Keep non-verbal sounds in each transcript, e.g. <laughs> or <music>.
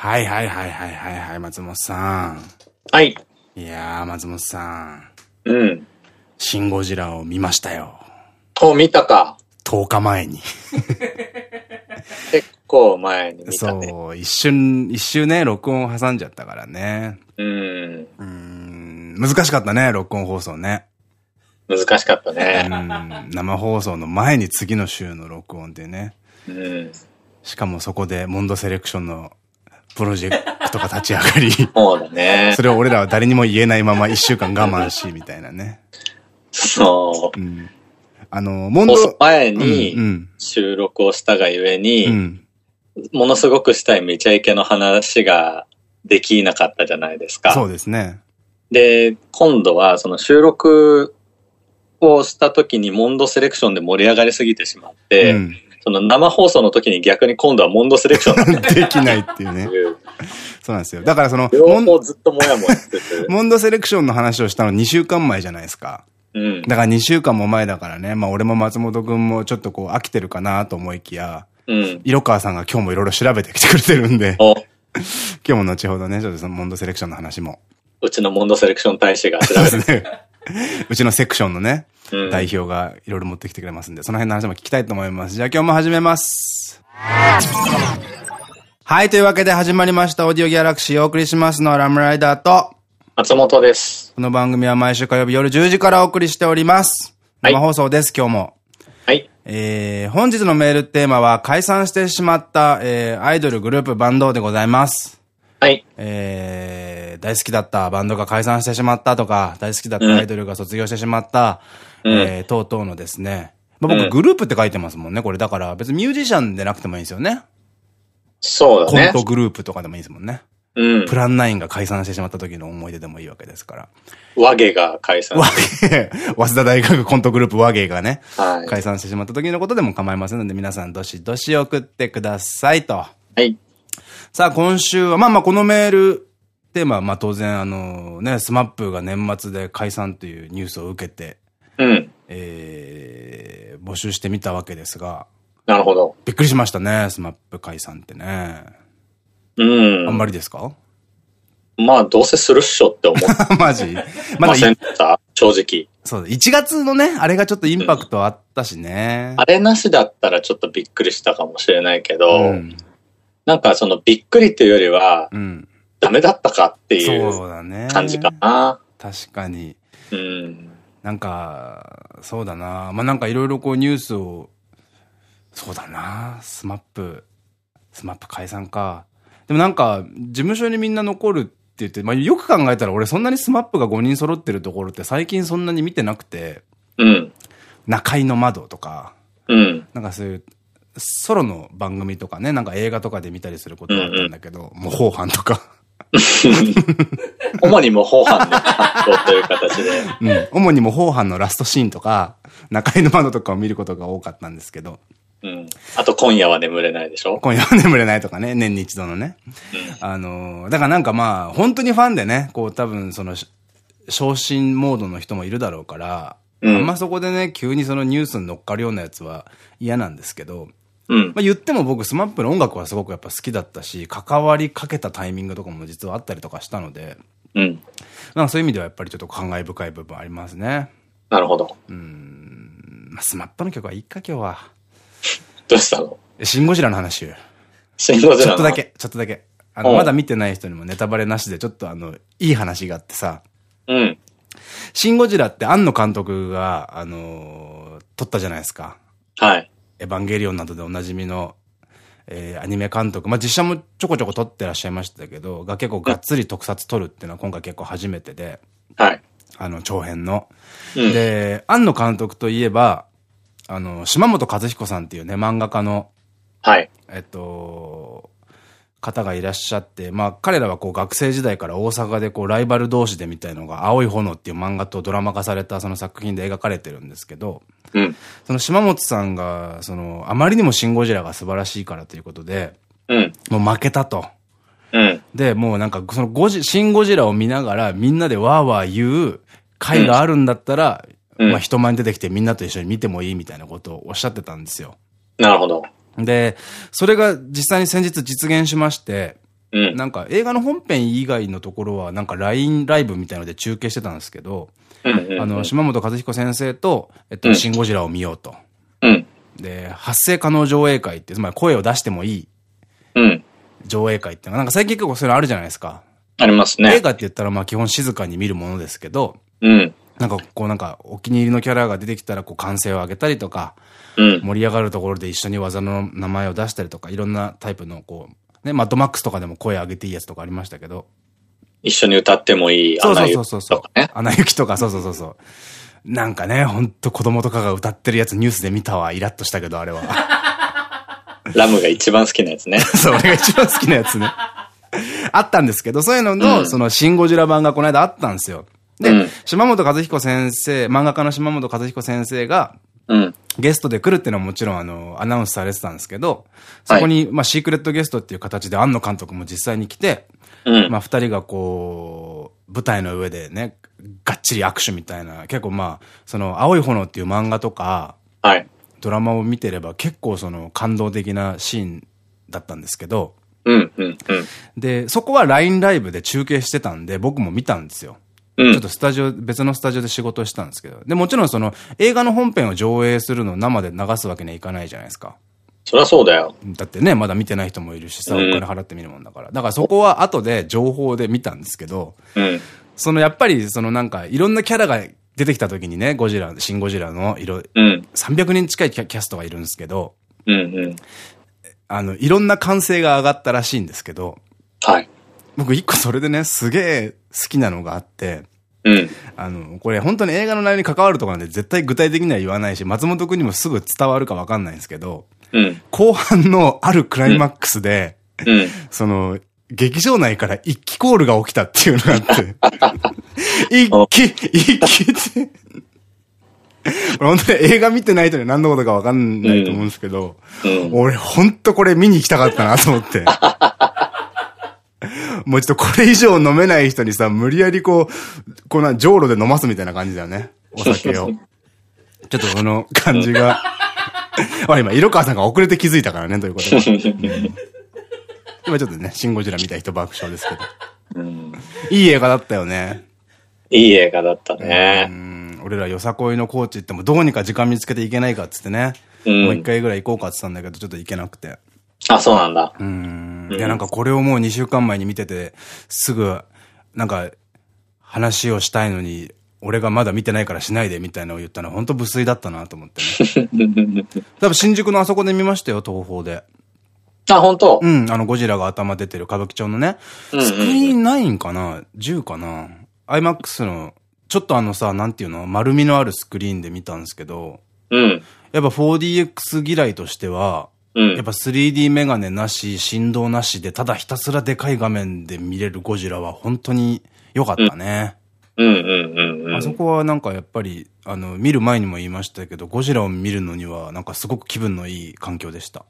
はいはいはいはいはいはい、松本さん。はい。いやー、松本さん。うん。シン・ゴジラを見ましたよ。お、見たか。10日前に。結構前に見たね。そう、一瞬、一瞬ね、録音を挟んじゃったからね。うん。うーん、難しかったね、録音放送ね。難しかったうね。ん、生放送の前に次の週の録音でね。うん。しかもそこでモンドセレクションのプロジェクトが立ち上がり、<laughs> そうだねそ。れを俺らは誰にも言えないまま一週間我慢し、みたいなね。そう。うん。あの、モン放送ド、前うん、に収録をしたがゆえうん、うに、ん。ものすごくしたいめちゃイケの話ができなかったじゃないですか。そうですね。で、今度はその収録をした時にモンドセレクションで盛り上がりすぎてしまって、うん。その生放送の時に逆に今度はモンドセレクションだ <laughs> できないっていうね <laughs> そうなんですよ。だからその、両モン方ずっともやもやしてて。<laughs> モンドセレクションの話をしたの2週間前じゃないですか。うん。だから2週間も前だからね、まあ俺も松本くんもちょっとこう飽きてるかなと思いきや、うん。色川さんが今日もいろいろ調べてきてくれてるんで、お、今日も後ほどね、ちょっとそのモンドセレクションの話も。うちのモンドセレクション大使が調べて。そ <laughs> うちのセクションのね、うん代表がいろいろ持ってきてくれますんで、その辺の話も聞きたいと思います。じゃあ今日も始めます。はい、というわけで始まりました、オーディオギャラクシーをお送りしますのはラムライダーと、松本です。この番組は毎週火曜日夜10時からお送りしております。はい生放送です、今日も。はい。えー、本日のメールテーマは解散してしまった、えー、アイドルグループバンドでございます。はい。えー、大好きだったバンドが解散してしまったとか、大好きだったアイドルが卒業してしまった、うんえー、等々のですね。まあ、僕、うんグループって書いてますもんね。これだから別にミュージシャンでなくてもいいんですよね。そうだねコント。グループとかでもいいですもんね。うんプ。ランナインが解散してしまった時の思い出でもいいわけですから。和芸が解散。和芸、<laughs> 早稲田大学コントグループ和芸がね、はい。解散してしまった時のことでも構いませんので、皆さんどしどし送ってくださいと。はい。さあ、今週は、まあまあ、このメール、テーマは、まあ当然、あのね、 SMAP が年末で解散というニュースを受けて、うん。えー、募集してみたわけですが、なるほど。びっくりしましたね、 SMAP 解散ってね。うん。あんまりですか？まあ、どうせするっしょって思っ <laughs> マジ？まだ正直。そうだ、1月のね、あれがちょっとインパクトあったしね。あれなしだったらちょっとびっくりしたかもしれないけど、うん。なんかそのびっくりっていうよりは、うん。ダメだったかっていそう。感じかな。確かに。うん。なんか、そうだな。まあ、なんかいろいろこうニュースを、そうだな。 SMAP、SMAP 解散か。でもなんか、事務所にみんな残るって言って、まあ、よく考えたら俺そんなに SMAP が5人揃ってるところって最近そんなに見てなくて、うん。中井の窓とか、うん。なんかそういう、ソロの番組とかね、なんか映画とかで見たりすることがあったんだけど、模倣犯とか。<laughs> 主に模倣犯の発行という形で。<laughs> うん。主に模倣犯のラストシーンとか、中井の窓とかを見ることが多かったんですけど、うん。あと、今夜は眠れないでしょ？今夜は眠れないとかね、年に一度のね。あのーだからなんかまあ、本当にファンでね、こう多分その、し傷心モードの人もいるだろうから、うんあんまそこでね、急にそのニュースに乗っかるようなやつは嫌なんですけど、うん。まあ言っても僕 SMAP の音楽はすごくやっぱ好きだったし、関わりかけたタイミングとかも実はあったりとかしたので、うん。なんかそういう意味ではやっぱりちょっと感慨深い部分ありますね。なるほど。まあ、 SMAP の曲はいいか今日は。<laughs> どうしたの？えシンゴジラの話。シンゴジラの？ちょっとだ。け、ちょっとだけ。あの、うんまだ見てない人にもネタバレなしで、ちょっとあの、いい話があってさ、うん。シン・ゴジラって庵野監督が、あのー撮ったじゃないですか。はい。エヴァンゲリオンなどでおなじみの、えーアニメ監督。まあ、実写もちょこちょこ撮ってらっしゃいましたけど、が結構がっつり特撮撮るっていうのは今回結構初めてで、はい。あの、長編の。うん。で、庵野監督といえば、あの、島本和彦さんっていうね、漫画家の、はい。えっと、方がいらっしゃって、まあ彼らはこう学生時代から大阪でこうライバル同士でみたいのが青い炎っていう漫画とドラマ化されたその作品で描かれてるんですけど、うん。その島本さんが、その、あまりにもシンゴジラが素晴らしいからということで、うん。もう負けたと。うん。で、もうなんかそのゴジ、シンゴジラを見ながらみんなでわーわー言う回があるんだったら、うんまあ人前に出てきてみんなと一緒に見てもいいみたいなことをおっしゃってたんですよ。なるほど。で、それが実際に先日実現しまして、うん。なんか映画の本編以外のところは、なんか LINE ライブみたいので中継してたんですけど、あの、島本和彦先生と、えっと、うんシン・ゴジラを見ようと。うん。で、発声可能上映会って、つまり声を出してもいいうん。上映会っていうのが、なんか最近結構そういうのあるじゃないですか。ありますね。映画って言ったらまあ基本静かに見るものですけど、うん。なんかこうなんかお気に入りのキャラが出てきたらこう歓声を上げたりとか、うん。盛り上がるところで一緒に技の名前を出したりとか、いろんなタイプのこう、ね、マッドマックスとかでも声上げていいやつとかありましたけど。一緒に歌ってもいい。そうそうアナそうそうそう雪とか。ね。アナ雪とか、そうそうそうそう。なんかね、ほんと子供とかが歌ってるやつニュースで見たわ。イラッとしたけど、あれは。ラムが一番好きなやつね。<laughs> そう、俺が一番好きなやつね。あったんですけど、そういうのの、うんその、シン・ゴジラ版がこの間あったんですよ。で、うん島本和彦先生、漫画家の島本和彦先生が、うん。ゲストで来るっていうのはもちろんあの、アナウンスされてたんですけど、そこに、まあ、シークレットゲストっていう形で庵野監督も実際に来て、うん。まあ、二人がこう、舞台の上でね、がっちり握手みたいな、結構まあ、その、青い炎っていう漫画とか、はい。ドラマを見てれば結構その、感動的なシーンだったんですけど。で、そこは LINE ライブで中継してたんで、僕も見たんですよ。うんちょっとスタジオ、別のスタジオで仕事をしたんですけど。で、もちろんその、映画の本編を上映するのを生で流すわけにはいかないじゃないですか。そりゃそうだよ。だってね、まだ見てない人もいるしさ、おうん金払って見るもんだから。だからそこは後で情報で見たんですけど、うん。そのやっぱりそのなんかいろんなキャラが出てきた時にね、ゴジラ、シン・ゴジラのいろ、うん。300人近いキャキャストがいるんですけど、うん。うん。あの、いろんな歓声が上がったらしいんですけど、はい。僕一個それでね、すげえ好きなのがあって、うん。あの、これ本当に映画の内容に関わるところなんで絶対具体的には言わないし、松本くんにもすぐ伝わるかわかんないんですけど、うん。後半のあるクライマックスで、うん。<laughs> その、劇場内から一気コールが起きたっていうのがあって、<laughs> 一気、一気って。本当に映画見てない人には何のことかわかんないと思うんですけど、うん。俺ほんとこれ見に行きたかったなと思って。もうちょっとこれ以上飲めない人にさ、無理やりこう、こんな、じょうろで飲ますみたいな感じだよね。お酒を。ちょっとその感じが。<laughs> ほら今、色川さんが遅れて気づいたからね、ということで。<laughs> 今ちょっとね、シンゴジラ見た人爆笑ですけど。うんいい映画だったよね。いい映画だったうね。ん。俺らよさこいのコーチ行ってもどうにか時間見つけていけないかっつってね。うんもう一回ぐらい行こうかって言ったんだけど、ちょっと行けなくて。あ、そうなんだ。うん。うんいや、なんかこれをもう2週間前に見てて、すぐ、なんか、話をしたいのに、俺がまだ見てないからしないでみたいなのを言ったのは本当無粋だったなと思ってね。<laughs> 多分新宿のあそこで見ましたよ、東宝で。あ、本当？うん、あのゴジラが頭出てる歌舞伎町のね。スクリーン9かな ?10 かな ?IMAX の、ちょっとあのさ、なんていうの？丸みのあるスクリーンで見たんですけど、うん。やっぱ 4DX 嫌いとしては、うん。やっぱ 3D メガネなし、振動なしで、ただひたすらでかい画面で見れるゴジラは本当に良かったね。うんうんうんうん。あそこはなんかやっぱり、あの、見る前にも言いましたけど、ゴジラを見るのにはなんかすごく気分のいい環境でした。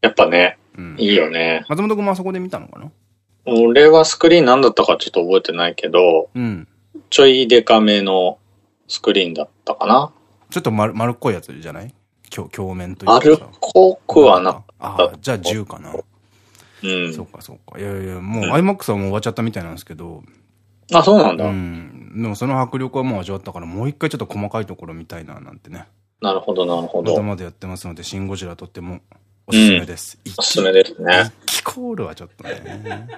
やっぱね、うん。いいよね。松本君もあそこで見たのかな？俺はスクリーン何だったかちょっと覚えてないけど、うん。ちょいデカめのスクリーンだったかな。ちょっと丸丸っこいやつじゃない？鏡鏡面というかくはな。ああ、じゃあ10かな。うんそう。かそうか。いやいや、もう IMAX はもう終わっちゃったみたいなんですけど、あ、そうなんだ。うん。でもその迫力はもう味わったから、もう一回ちょっと細かいところ見たいななんてね。なるほど、なるほど。まだまだやってますので、シン・ゴジラとってもおすすめです。おすすめですね。一気コールはちょっとね。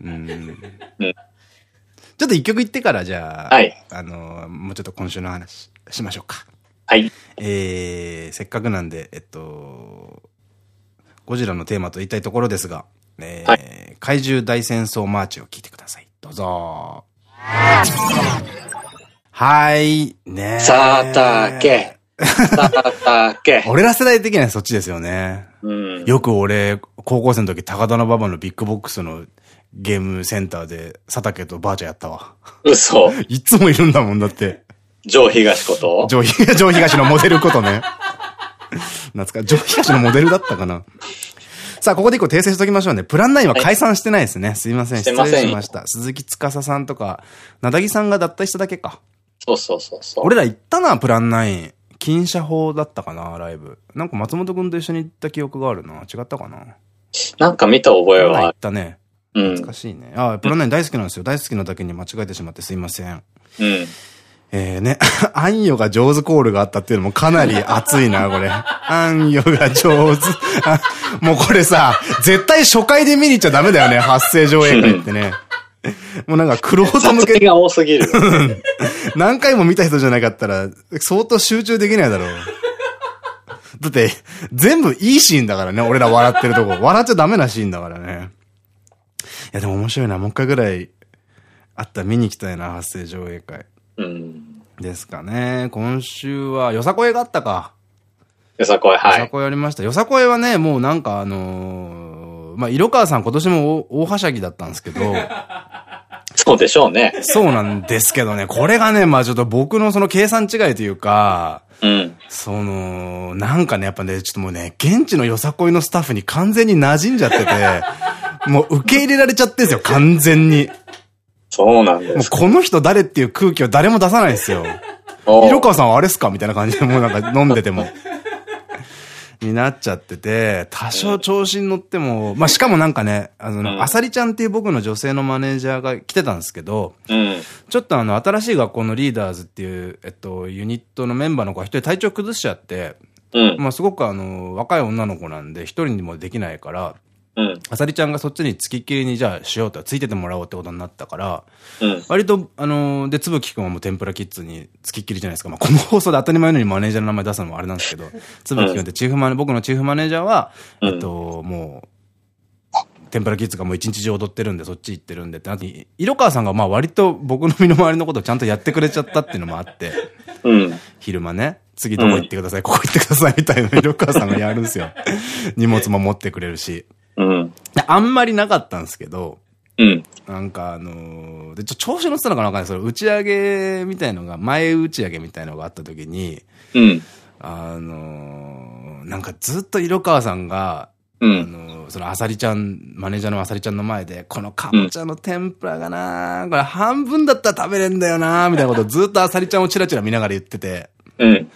<laughs> うん。ちょっと一曲言ってから、じゃあ、はい。あの、もうちょっと今週の話しましょうか。はい。えー、せっかくなんで、えっと、ゴジラのテーマと言いたいところですが、えーは怪獣大戦争マーチを聞いてください。どうぞ。はい、ねさあたけ。さあたけ。<laughs> 俺ら世代的にはそっちですよね。うん。よく俺、高校生の時、高田馬場のビッグボックスのゲームセンターで、佐竹とバーチャやったわ。嘘。<laughs> いつもいるんだもんだって。上東こと？上東、<laughs> 上東のモデルことね。懐か、上東のモデルだったかな。さあ、ここで一個訂正しときましょうね。プラン9は解散してないですね。すいません。失礼しました。鈴木司さんとか、なだぎさんが脱退しただけか。そうそうそうそう。俺ら行ったな、プラン9。金車法だったかな、ライブ。なんか松本くんと一緒に行った記憶があるな。違ったかな。なんか見た覚え行はっ。たね。うん。懐かしいね。あ、プロナイン大好きなんですよ。大好きなだけに間違えてしまってすいません。うん。えーね、あんよが上手コールがあったっていうのもかなり熱いな、<laughs> これ。あんよが上手。あ <laughs> もうこれさ、絶対初回で見に行っちゃダメだよね、発声上映会ってね。もうなんか、クロート向け、が多すぎる。<laughs> 何回も見た人じゃなかったら、相当集中できないだろう。だって、全部いいシーンだからね、俺ら笑ってるとこ。笑っちゃダメなシーンだからね。いや、でも面白いな。もう一回ぐらい、あったら見に行きたいな、発声上映会。うん。ですかね。今週は、よさこいがあったか。よさこい、よはい。さこいありました。よさこいはね、もうなんかあのーまあ、色川さん今年も大大はしゃぎだったんですけど、<laughs> そうでしょうね。そうなんですけどね、これがね、まあちょっと僕のその計算違いというか、うん。その、なんかね、やっぱね、ちょっともうね、現地のよさこいのスタッフに完全に馴染んじゃってて、もう受け入れられちゃってんですよ、完全に。そうなんでもうす。この人誰っていう空気を誰も出さないんですよ。お色川さんはあれっすか？みたいな感じで、もうなんか飲んでても。になっちゃってて、多少調子に乗っても、まあ、しかもなんかね、あうんの、あさりちゃんっていう僕の女性のマネージャーが来てたんですけど、うん。ちょっとあの、新しい学校のリーダーズっていう、えっと、ユニットのメンバーの子が一人体調崩しちゃって、うん。まあ、すごくあの、若い女の子なんで、一人にもできないから、うん。あさりちゃんがそっちに付きっきりにじゃあしようと、ついててもらおうってことになったから、うん。割と、あのーで、つぶきくんはもう天ぷらキッズに付きっきりじゃないですか。まあ、この放送で当たり前のようにマネージャーの名前出すのもあれなんですけど、つぶきくんってチーフマネ、僕のチーフマネージャーは、うんえっと、もう、天ぷらキッズがもう一日中踊ってるんで、そっち行ってるんでってなって、色川さんがまあ割と僕の身の回りのことをちゃんとやってくれちゃったっていうのもあって、うん。昼間ね、次どこ行ってください、ここ行ってくださいみたいなの色川さんがやるんですよ。<laughs> 荷物も持ってくれるし。うん。であんまりなかったんですけど、うん。なんかあのーで、ちょ、調子乗ってたのかなわかんない。その打ち上げみたいのが、前打ち上げみたいのがあった時に、うん。あのーなんかずっと色川さんが、あうん。のーそのあさりちゃん、マネージャーのあさりちゃんの前で、このかぼちゃの天ぷらがなこれ半分だったら食べれんだよなみたいなことをずっとあさりちゃんをチラチラ見ながら言ってて、うん。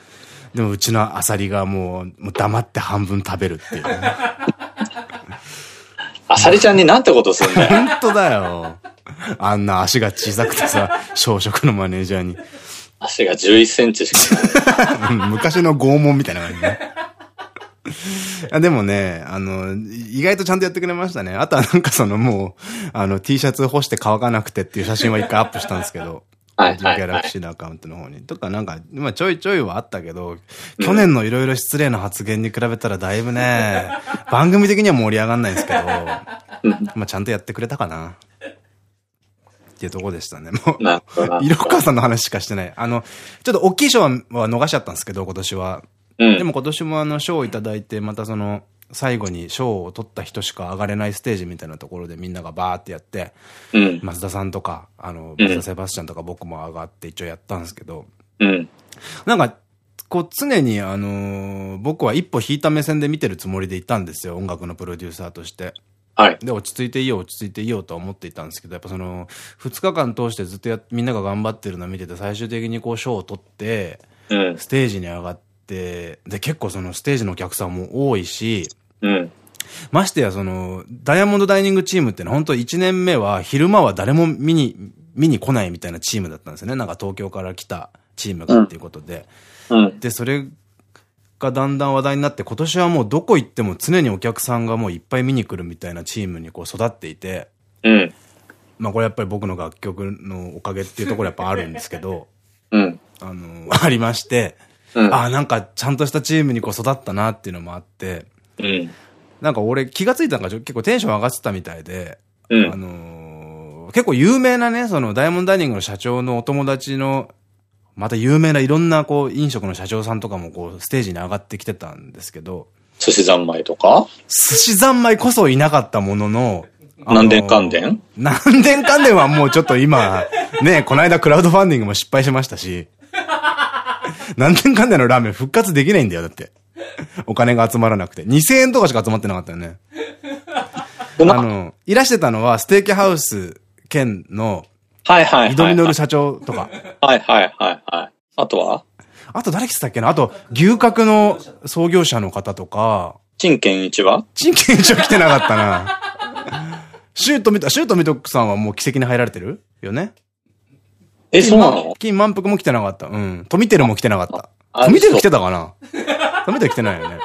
でもうちのあさりがもう、もう黙って半分食べるっていうね。<laughs> あさりちゃんになんてことするんだよ。本当だよ。あんな足が小さくてさ、小食のマネージャーに。足が11センチしかない。う <laughs> ん昔の拷問みたいな感じね。あでもね、あの、意外とちゃんとやってくれましたね。あとはなんかそのもう、あの、T シャツ干して乾かなくてっていう写真は一回アップしたんですけど、ギャラクシーのアカウントの方に。とかなんか、まあちょいちょいはあったけど、去年のいろいろ失礼な発言に比べたらだいぶね、<laughs> 番組的には盛り上がんないんですけど、まあちゃんとやってくれたかな。っていうとこでしたね。もう。色川さんの話しかしてない。あの、ちょっと大きい賞は逃しちゃったんですけど、今年は。うん。でも今年もあの、賞をいただいて、またその、最後に賞を取った人しか上がれないステージみたいなところでみんながバーってやって、うん。松田さんとか、あの、うん松田セバスチャンとか僕も上がって一応やったんですけど、うん。なんか、こう常にあのー僕は一歩引いた目線で見てるつもりでいたんですよ、音楽のプロデューサーとして。はい。で、落ち着いていいよ、落ち着いていいよとは思っていたんですけど、やっぱその、二日間通してずっとやみんなが頑張ってるのを見てて、最終的にこう賞を取って、うん。ステージに上がって、で、結構そのステージのお客さんも多いし、うん。ましてやその、ダイヤモンドダイニングチームってのは本当1年目は昼間は誰も見に、見に来ないみたいなチームだったんですよね。なんか東京から来たチームがっていうことで。うん。で、それがだんだん話題になって、今年はもうどこ行っても常にお客さんがもういっぱい見に来るみたいなチームにこう育っていて、うん。まあこれやっぱり僕の楽曲のおかげっていうところやっぱあるんですけど、<laughs> うん。あの、ありまして、うん。ああ、なんかちゃんとしたチームにこう育ったなっていうのもあって、うん。なんか俺気がついたのがちょ結構テンション上がってたみたいで、うん。あのー結構有名なね、そのダイヤモンドダイニングの社長のお友達の、また有名ないろんなこう飲食の社長さんとかもこうステージに上がってきてたんですけど、寿司三昧とか？寿司三昧こそいなかったものの、あのー南電関電南電関電はもうちょっと今、ね、この間クラウドファンディングも失敗しましたし、南電関電のラーメン復活できないんだよ、だって。お金が集まらなくて。2000円とかしか集まってなかったよね。あなの、いらしてたのはステーキハウス兼のはいはいはい。井戸実る社長とか。はいはいはいはい。あとは？あと誰来てたっけな？あと、牛角の創業者の方とか、陳健一は？陳健一は来てなかったな。シュート見た、シュート見とくさんはもう奇跡に入られてるよね？え、そうなの？金満腹も来てなかった。うん。富テルも来てなかった。あ富テル来てたかな？<laughs> 富テル来てないよね。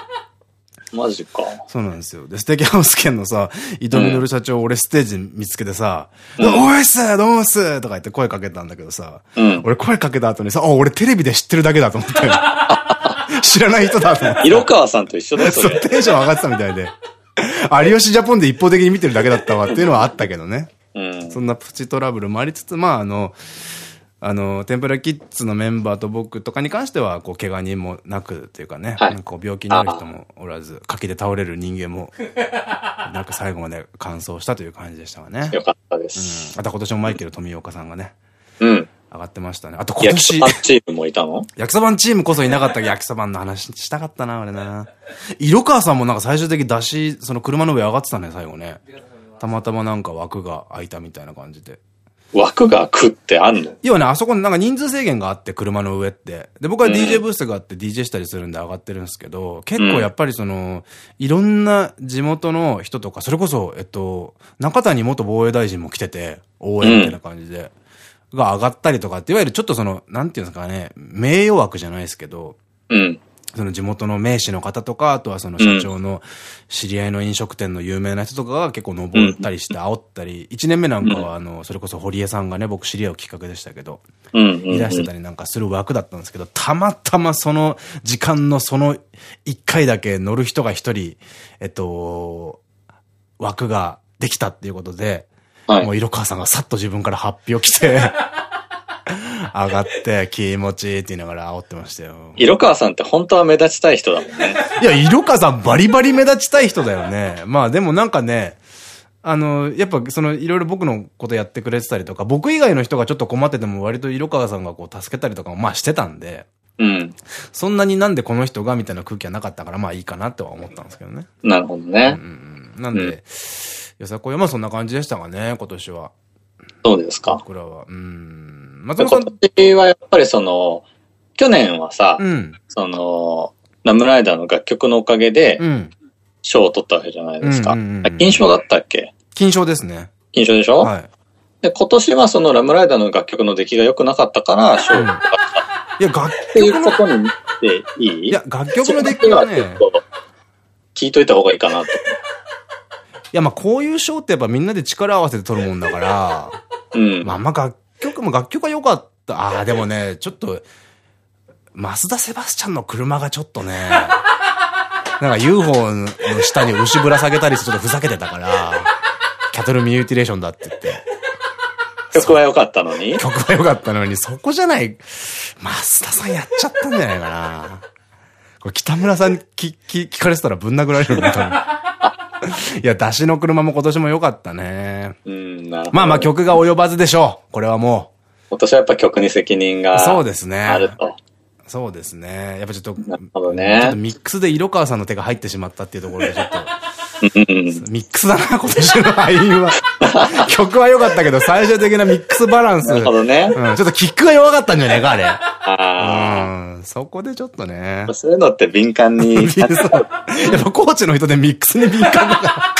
マジか。そうなんですよ。で、ステーキハウス兼のさ、伊藤実社長、俺ステージ見つけてさ、おいっすどうもっすとか言って声かけたんだけどさ、うん。俺声かけた後にさ、あ、俺テレビで知ってるだけだと思って。<laughs> 知らない人だと思って。色川さんと一緒だよ、そ。テンション上がってたみたいで。有吉ジャポンで一方的に見てるだけだったわっていうのはあったけどね。うん。そんなプチトラブルもありつつ、まああの、あの、テンプラキッズのメンバーと僕とかに関しては、こう、怪我人もなくっていうかね、はいなんかこう病気になる人もおらず、柿で倒れる人間も、<laughs> なんか最後まで完走したという感じでしたわね。よかったでうんす。あと今年もマイケル富岡さんがね、うん。上がってましたね。あと今年焼きそば、チームもいたの？焼きそばんチームこそいなかったけど、焼きそばんの話したかったな、俺な。色川さんもなんか最終的に出し、その車の上上がってたね、最後ね。たまたまなんか枠が空いたみたいな感じで。枠が食ってあんの？要はね、あそこになんか人数制限があって、車の上って。で、僕は DJ ブースがあって DJ したりするんで上がってるんですけど、結構やっぱりその、いろんな地元の人とか、それこそ、えっと、中谷元防衛大臣も来てて、応援みたいな感じで、が上がったりとかって、いわゆるちょっとその、なんていうんですかね、名誉枠じゃないですけど、うん。その地元の名士の方とか、あとはその社長の知り合いの飲食店の有名な人とかが結構登ったりして煽ったり、1年目なんかはあの、それこそ堀江さんがね、僕知り合うきっかけでしたけど。いらしてたりなんかする枠だったんですけど、たまたまその時間のその1回だけ乗る人が1人、えっと、枠ができたっていうことで、はい。もう色川さんがさっと自分から発表来て、上がって気持ちいいって言いながら煽ってましたよ。色川さんって本当は目立ちたい人だもんね。いや、色川さんバリバリ目立ちたい人だよね。まあでもなんかね、あの、やっぱそのいろいろ僕のことやってくれてたりとか、僕以外の人がちょっと困ってても割と色川さんがこう助けたりとかもまあしてたんで、うん。そんなになんでこの人がみたいな空気はなかったからまあいいかなとは思ったんですけどね。なるほどね。うん。なんで、よさこいはまあそんな感じでしたかね、今年は。そうですか？僕らは。うん。松本さ今ん、年はやっぱりその、去年はさ、うん。その、ラムライダーの楽曲のおかげでうん。賞を取ったわけじゃないですか。金賞だったっけ？金賞ですね。金賞でしょ、はい。で、今年はそのラムライダーの楽曲の出来が良くなかったから賞を取ったっいや、楽ていうことにしていいいや、楽曲の出来はね、聞いといた方がいいかなと。いや、まあこういう賞ってやっぱみんなで力を合わせて撮るもんだから、うん。まあまあ楽曲も楽曲は良かった。ああ、でもね、ちょっと、増田セバスチャンの車がちょっとね、<laughs> なんか UFO の下に牛ぶら下げたりしてちょっとふざけてたから、キャトルミューティレーションだって言って。曲は良かったのに？曲は良かったのに、そこじゃない、増田さんやっちゃったんじゃないかな。これ北村さんに聞、聞、聞かれてたらぶん殴られる本当に。いや、出しの車も今年も良かったね。うん、なるほど。まあまあ曲が及ばずでしょう。これはも今年はやっぱ曲に責任がそうですねあると。う。そうですね。やっぱちょっと、なるほどちょっとね。ミックスで色川さんの手が入ってしまったっていうところでちょっと、うんミックスだな、今年の敗因は。<laughs> 曲は良かったけど、最終的なミックスバランス。なるほどね。うん、ちょっとキックが弱かったんじゃないか、あれ。あうん、そこでちょっとねあ。。そういうのって敏感に。<laughs> やっぱコーチの人でミックスに敏感だか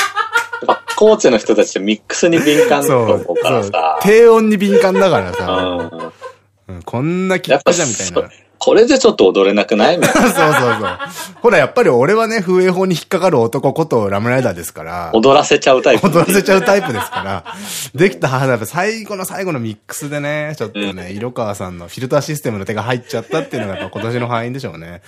コーチの人たちってミックスに敏感ら。だとそう。思うからそうさ。低音に敏感だからうさ。ん。うんこんなキックじゃみたいな。そこれでちょっと踊れなくない？みたいなそうそうそう。ほら、やっぱり俺はね、風営法に引っかかる男ことラムライダーですから。踊らせちゃうタイプ。踊らせちゃうタイプですから。できたはずだ。最後の最後のミックスでね、ちょっとね、色川さんのフィルターシステムの手が入っちゃったっていうのがやっぱ今年の敗因でしょうね。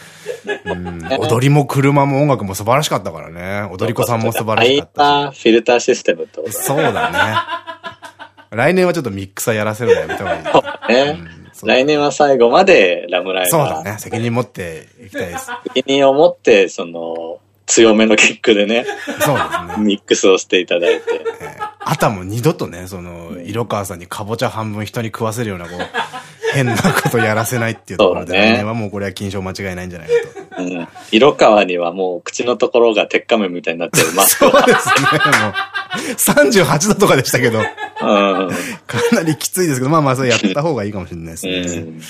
うん。踊りも車も音楽も素晴らしかったからね。踊り子さんも素晴らしかったフィルターシステムってこと？だそうだね。来年はちょっとミックスはやらせるのやめた方がいい。ね。うん来年は最後までラムライダー。そうだね。責任持っていきたいです。<laughs> 責任を持って、その、強めのキックでね、そうですね。ミックスをしていただいて。えーあたも二度とね、その、色川さんにかぼちゃ半分人に食わせるような、こう、<laughs> 変なことやらせないっていうところで、ねはもうこれは金賞間違いないんじゃないかと。うん。色川にはもう口のところが鉄仮面みたいになってるマスクを。<laughs> そうですね、もう。38度とかでしたけど、うん。かなりきついですけど、まあまあそれやった方がいいかもしれないですうね。ん。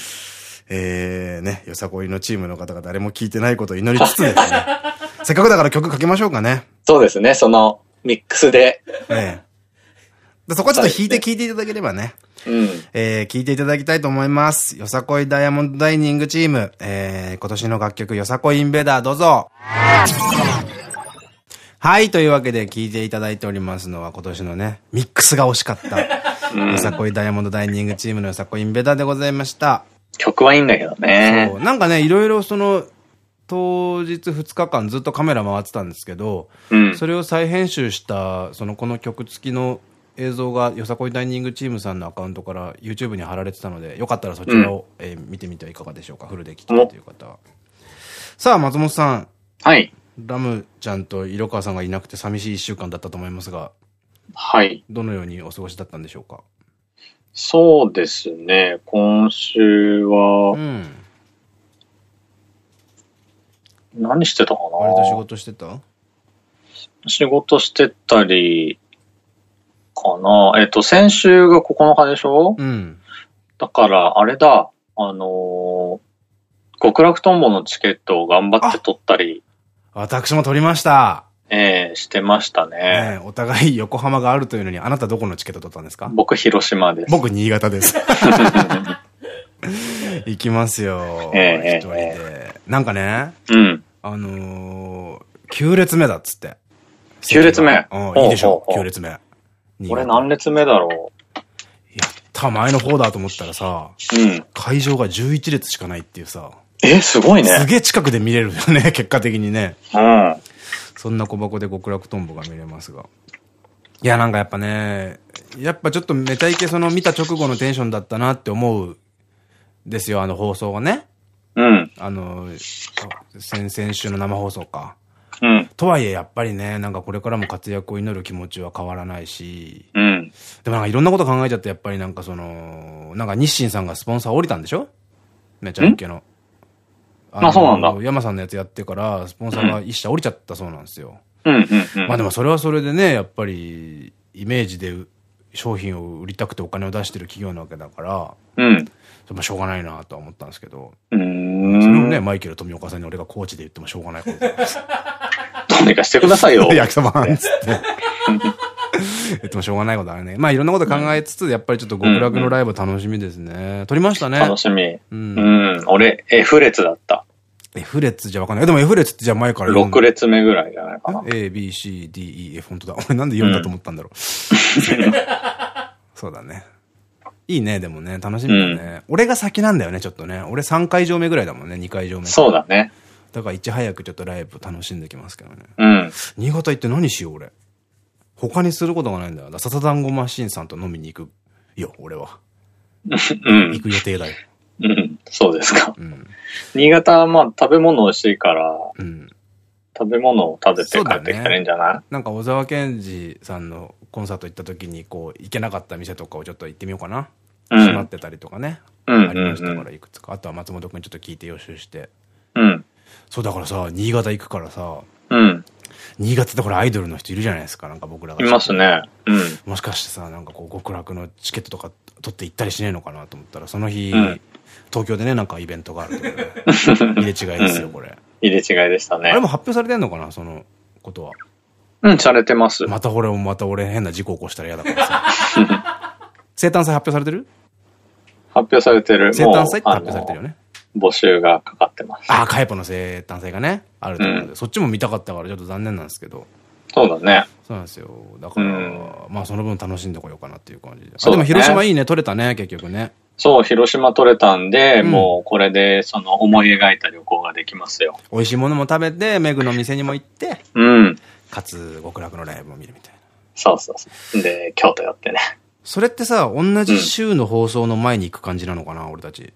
えー、ね、よさこいのチームの方が誰も聞いてないことを祈りつつですね。<laughs> せっかくだから曲かけましょうかね。そうですね、そのミックスで。ええ。でそこはちょっと弾いて聴いていただければね。うん。えー、聞いていただきたいと思います。よさこいダイヤモンドダイニングチーム、えー、今年の楽曲、よさこいインベーダー、どうぞ。はい、というわけで聞いていただいておりますのは今年のね、ミックスが惜しかった、<laughs> よさこいダイヤモンドダイニングチームのよさこいインベーダーでございました。曲はいいんだけどねそう。なんかね、いろいろその、当日2日間ずっとカメラ回ってたんですけど、うん。それを再編集した、そのこの曲付きの映像がよさこいダイニングチームさんのアカウントから YouTube に貼られてたので、よかったらそちらを、えー見てみてはいかがでしょうか。フルで聞きたいという方は。さあ、松本さん。はい。ラムちゃんと色川さんがいなくて寂しい一週間だったと思いますが、はい。どのようにお過ごしだったんでしょうか？そうですね。今週うは、ん。何してたか割と仕な事してた？仕事してたり、かなえっと、先週が9日でしょ？うん。だから、あれだ、あのー極楽とんぼのチケットを頑張って取ったり、私も撮りました。えーしてましたね。ねえお互い横浜があるというのに、あなたどこのチケット取ったんですか？僕、広島です。僕、新潟です。<laughs> 行きますよ。ええ一人で。なんかね、うん。あのー、9列目だっつって。9列目？うん、いいでしょほうほうほう9列目。新これ潟何列目だろやった、前の方だと思ったらさ、ううん。会場が11列しかないっていうさ、え、すごいね。すげえ近くで見れるよね、結果的にね。うん。そんな小箱で極楽とんぼが見れますが。いや、なんかやっぱね、やっぱちょっとめちゃイケその見た直後のテンションだったなって思う、ですよ、あの放送がね。うん。あの、先々週の生放送か。うん。とはいえ、やっぱりね、なんかこれからも活躍を祈る気持ちは変わらないし、うん。でもなんかいろんなこと考えちゃって、やっぱりなんかその、なんか日清さんがスポンサー降りたんでしょ？めちゃイケの。あそうなんだ山さんのやつやってから、スポンサーが一社降りちゃったそうなんですよ。うん。うん。うん。まあでもそれはそれでね、やっぱり、イメージで商品を売りたくてお金を出してる企業なわけだから、うん。まあしょうがないなとは思ったんですけど、うーそれをん。ね、マイケル富岡さんに俺がコーチで言ってもしょうがないことです。どうにかしてくださいよ。<laughs> 焼きそばつって。<laughs> <laughs> 言ってもしょうがないことあるね。まあいろんなこと考えつつ、やっぱりちょっと極楽のライブ楽しみですね。撮りましたね。楽しみ。う。うんん。俺、F 列だった。F 列じゃわかんない。でも F 列ってじゃあ前から読ん6列目ぐらいじゃないかな。A, B, C, D, E, F、本当だ。俺 <laughs> なんで読んだと思ったんだろう。<laughs> そうだね。いいね、でもね、楽しみだね。俺が先なんだよね、ちょっとね。俺3会場目ぐらいだもんね、2会場目。そうだね。だからいち早くちょっとライブ楽しんできますけどね。うん。新潟行って何しよう、俺。他にすることがないんだよ。だからササダンゴマシンさんと飲みに行くよ、俺は。うん行。く予定だよ。うん。そうですか。うん。新潟はまあ食べ物美味しいから、うん。食べ物を食べて帰ってきたらいいんじゃない？なんか小沢健二さんのコンサート行った時に、こう、行けなかった店とかをちょっと行ってみようかな。うん閉まってたりとかね。うんありましたから、いくつか。あとは松本くんちょっと聞いて予習して。うん。そう、だからさ、新潟行くからさ、うん。新潟ってこれアイドルの人いるじゃないですか、なんか僕らが。います。ね。うん。もしかしてさ、なんかこう、極楽のチケットとか取って行ったりしねえのかなと思ったら、その日、うん東京でね、なんかイベントがあるということで <laughs> 入れ違いですよ、これ。入れ違いでしたねあれ。も発表されてんのかな、そのことは？うん、されてます。また俺もまた俺変な事故起こしたら嫌だからさ。<laughs> 生誕祭発表されてる？発表されてる。生誕祭？って発表されてるよね。募集がかかってます。ああ、カエポの生誕祭がね、あると思うので、そっちも見たかったからちょっと残念なんですけど。そうだね。そうなんですよ。だから、うんまあその分楽しんでこようかなっていう感じで。ねでも広島いいね、取れたね、結局ね。そう、広島取れたんで、うんもうこれでその思い描いた旅行ができますよ。美味しいものも食べて、メグの店にも行って、うん。かつ極楽のライブも見るみたいな。そうそうそう。で、京都寄ってね。それってさ、同じ週の放送の前に行く感じなのかな、俺たち。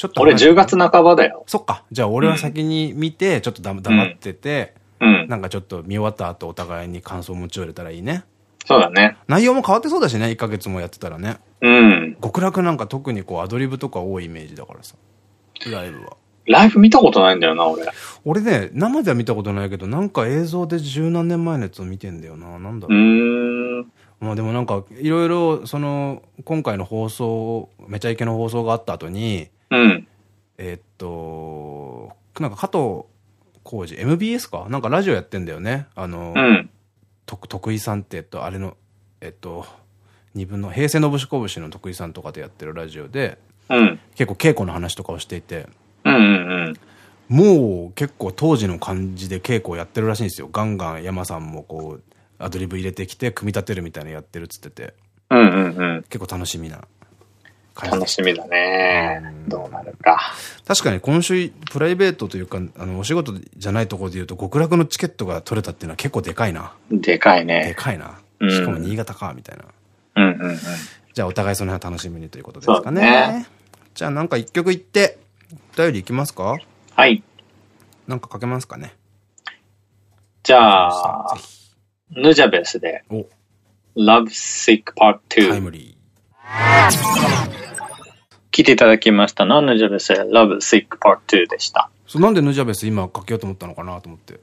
ちょっと俺話10月半ばだよ。そっか。じゃあ俺は先に見て、ちょっとだ黙ってて、うん。なんかちょっと見終わった後お互いに感想を持ち寄れたらいいね。そうだね。内容も変わってそうだしね、1ヶ月もやってたらね。うん。極楽なんか特にこうアドリブとか多いイメージだからさ。ライブは。ライブ見たことないんだよな、俺。俺ね、生では見たことないけど、なんか映像で十何年前のやつを見てんだよな。なんだうろう。ーん。まあでもなんか、いろいろ、その、今回の放送、めちゃイケの放送があった後に、うん。えーっと、なんか加藤工事。MBS か？なんかラジオやってんだよね。あの、うん。と徳井さんって、えっと、あれの、えっと、二分の、平成のぶしこぶしの徳井さんとかでやってるラジオで、うん。結構稽古の話とかをしていて。もう結構当時の感じで稽古をやってるらしいんですよ。ガンガン山さんもこう、アドリブ入れてきて、組み立てるみたいなのやってるっつってて。結構楽しみな楽しみだねうん。どうなるか。確かに今週、プライベートというか、あの、お仕事じゃないところで言うと、極楽のチケットが取れたっていうのは結構でかいな。でかいでね。かいな。うんしかも新潟か、みたいな。うんうんうん。じゃあお互いその辺楽しみにということですかね。ねじゃあなんか一曲言って、お便りいきますか？はい。なんかかけますかね？じゃあぜ、ヌジャベスで、ひ。Love Sick Part お、タイ2。ムリ聞いていただきましたのは、ヌジャベスで Love Sick Part 2でした。ー。そうなんでヌジャベス今かけようと思ったのかなと思って。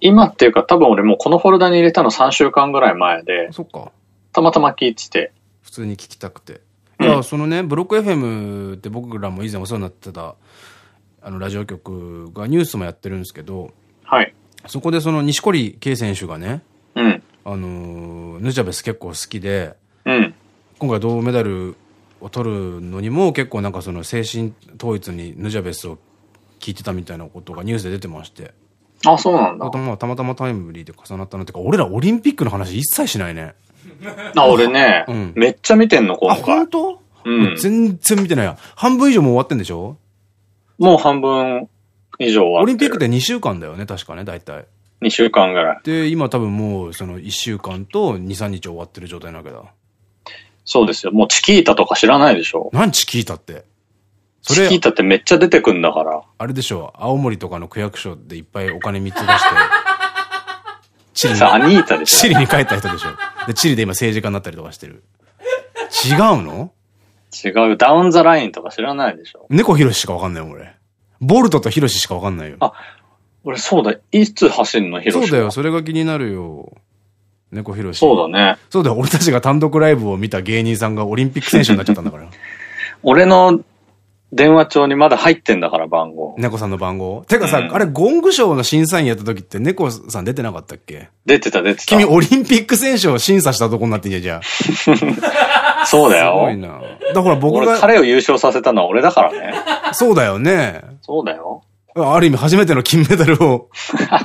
今っていうか多分俺もうこのフォルダに入れたの3週間ぐらい前で、そっか。たまたま聞いてて、普通に聞きたくて。うんいや、そのね、ブロック FM って僕らも以前お世話になってた、あの、ラジオ局がニュースもやってるんですけど、はい。そこでその西堀圭選手がね、うん。あのーヌジャベス結構好きで、うん。今回銅メダルを取るのにも結構なんかその精神統一にヌジャベスを聞いてたみたいなことがニュースで出てまして。あ、そうなんだたまたまタイムリーで重なったのってか、俺らオリンピックの話一切しないね。あ、俺ね、うんめっちゃ見てんの、今あ、回本。当？うん全然見てないや。半分以上もう終わってんでしょ？もう半分以上は。オリンピックって2週間だよね、確かね、大体。2週間ぐらい。で、今多分もうその1週間と2、3日終わってる状態なわけだ。そうですよ。もうチキータとか知らないでしょ。何チキータって？それチキー、タってめっちゃ出てくんだから。あれでしょ、青森とかの区役所でいっぱいお金3つ出して、<laughs> チリにアニータでしょ。チリに帰った人でしょ。で、チリで今政治家になったりとかしてる。違うの？違う。ダウンザラインとか知らないでしょ。猫ひろししかわかんないよ、俺。ボルトとひろししかわかんないよ。あ俺そうだ。いつ走んのヒロシそうだよ、それが気になるよ。猫ひろし。そうだね。そうだよ、俺たちが単独ライブを見た芸人さんがオリンピック選手になっちゃったんだから。<laughs> 俺の電話帳にまだ入ってんだから、番号。猫さんの番号？てかさ、うんあれ、ゴングショーの審査員やった時って猫さん出てなかったっけ？出てた、出てた。君、オリンピック選手を審査したとこになってんじゃん、じゃあ。そうだすごいよ。な。だから僕俺、が、彼を優勝させたのは俺だからね。<laughs> そうだよね。そうだよ。ある意味初めての金メダルを。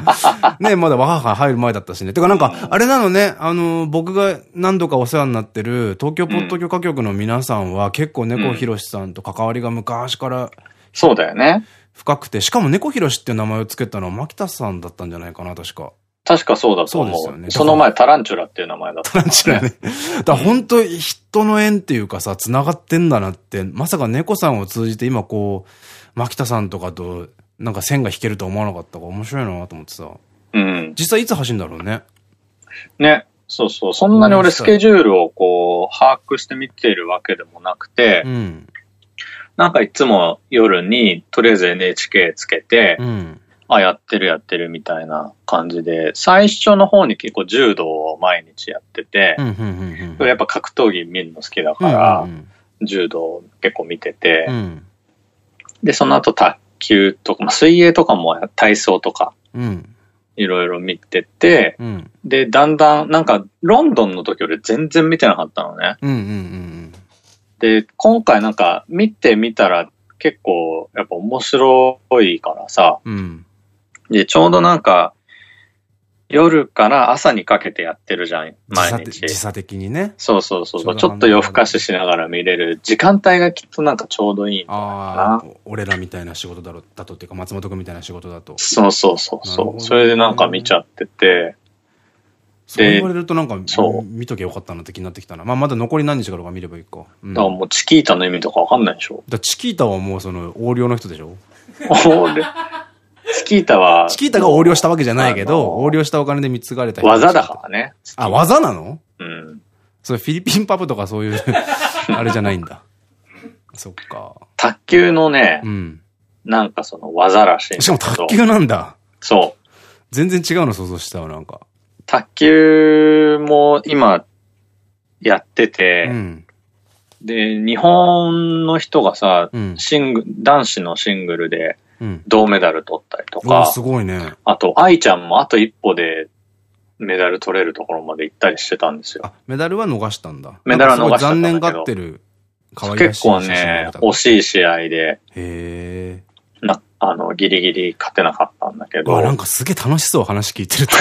<laughs> ね、まだ若が入る前だったしね。てかなんか、あれなのね、あの、僕が何度かお世話になってる東京ポッド許可局の皆さんは結構猫ひろしさんと関わりが昔からそうだよね。深くて、しかも猫ひろしっていう名前を付けたのは牧田さんだったんじゃないかな、確か。確かそうだと思う。そうですよねその前、タランチュラっていう名前だった、タランチュラね。<laughs> だ本当人の縁っていうかさ、繋がってんだなって、まさか猫さんを通じて今こう、牧田さんとかとなんか線が引けると思わなかったから面白いなと思ってさ。うん。実際いつ走るんだろうね。ね。そうそう。そんなに俺スケジュールをこう、把握して見てるわけでもなくて、うん。なんかいつも夜にとりあえず NHK つけて、うん。あ、やってるやってるみたいな感じで、最初の方に結構柔道を毎日やっててやっぱ格闘技見るの好きだうから、ん柔道結構見てて、うんうん。で、その後卓球とか、まあ、水泳とかも体操とか、うん。いろいろ見てて、うん。で、だんだん、なんか、ロンドンの時俺全然見てなかったのね。で、今回なんか、見てみたら結構、やっぱ面白いからさ、うん。で、ちょうどなんか、夜から朝にかけてやってるじゃん、時毎日時。差的にね。そうそうそう。ちょちょっと夜更かししながら見れる時間帯がきっとなんかちょうどいいんだああ、俺らみたいな仕事だろ、だとっていうか、松本君みたいな仕事だと。そうそうそうそねそれでなんか見ちゃってて、そう言われるとなんか、見とけよかったなって気になってきたな。まあ、まだ残り何日かとか見ればいいか。うん。だからもうチキータの意味とかわかんないでしょだチキータはもうその横領の人でしょ？<laughs> 俺チキータは、チキータが横領したわけじゃないけど、横領したお金で貢がれた人技だからね。あ、技なの？うん。それフィリピンパブとかそういう、<laughs> あれじゃないんだ。そっか。卓球のねう、ん。なんかその技らしいし。かも卓球なんだ。そう。全然違うの想像したわ、なんか。卓球も今やってて、うん。で、日本の人がさ、うん。シング、男子のシングルでうん。銅メダル取ったりとか、すごいね。あと、愛ちゃんもあと一歩でメダル取れるところまで行ったりしてたんですよ。あ、メダルは逃したんだ。メダルは逃したんだ残念がってる、結構ね惜しい試合で、へな、あの、ギリギリ勝てなかったんだけー。うわ、なんど、かすげえ楽しそう話聞いてると。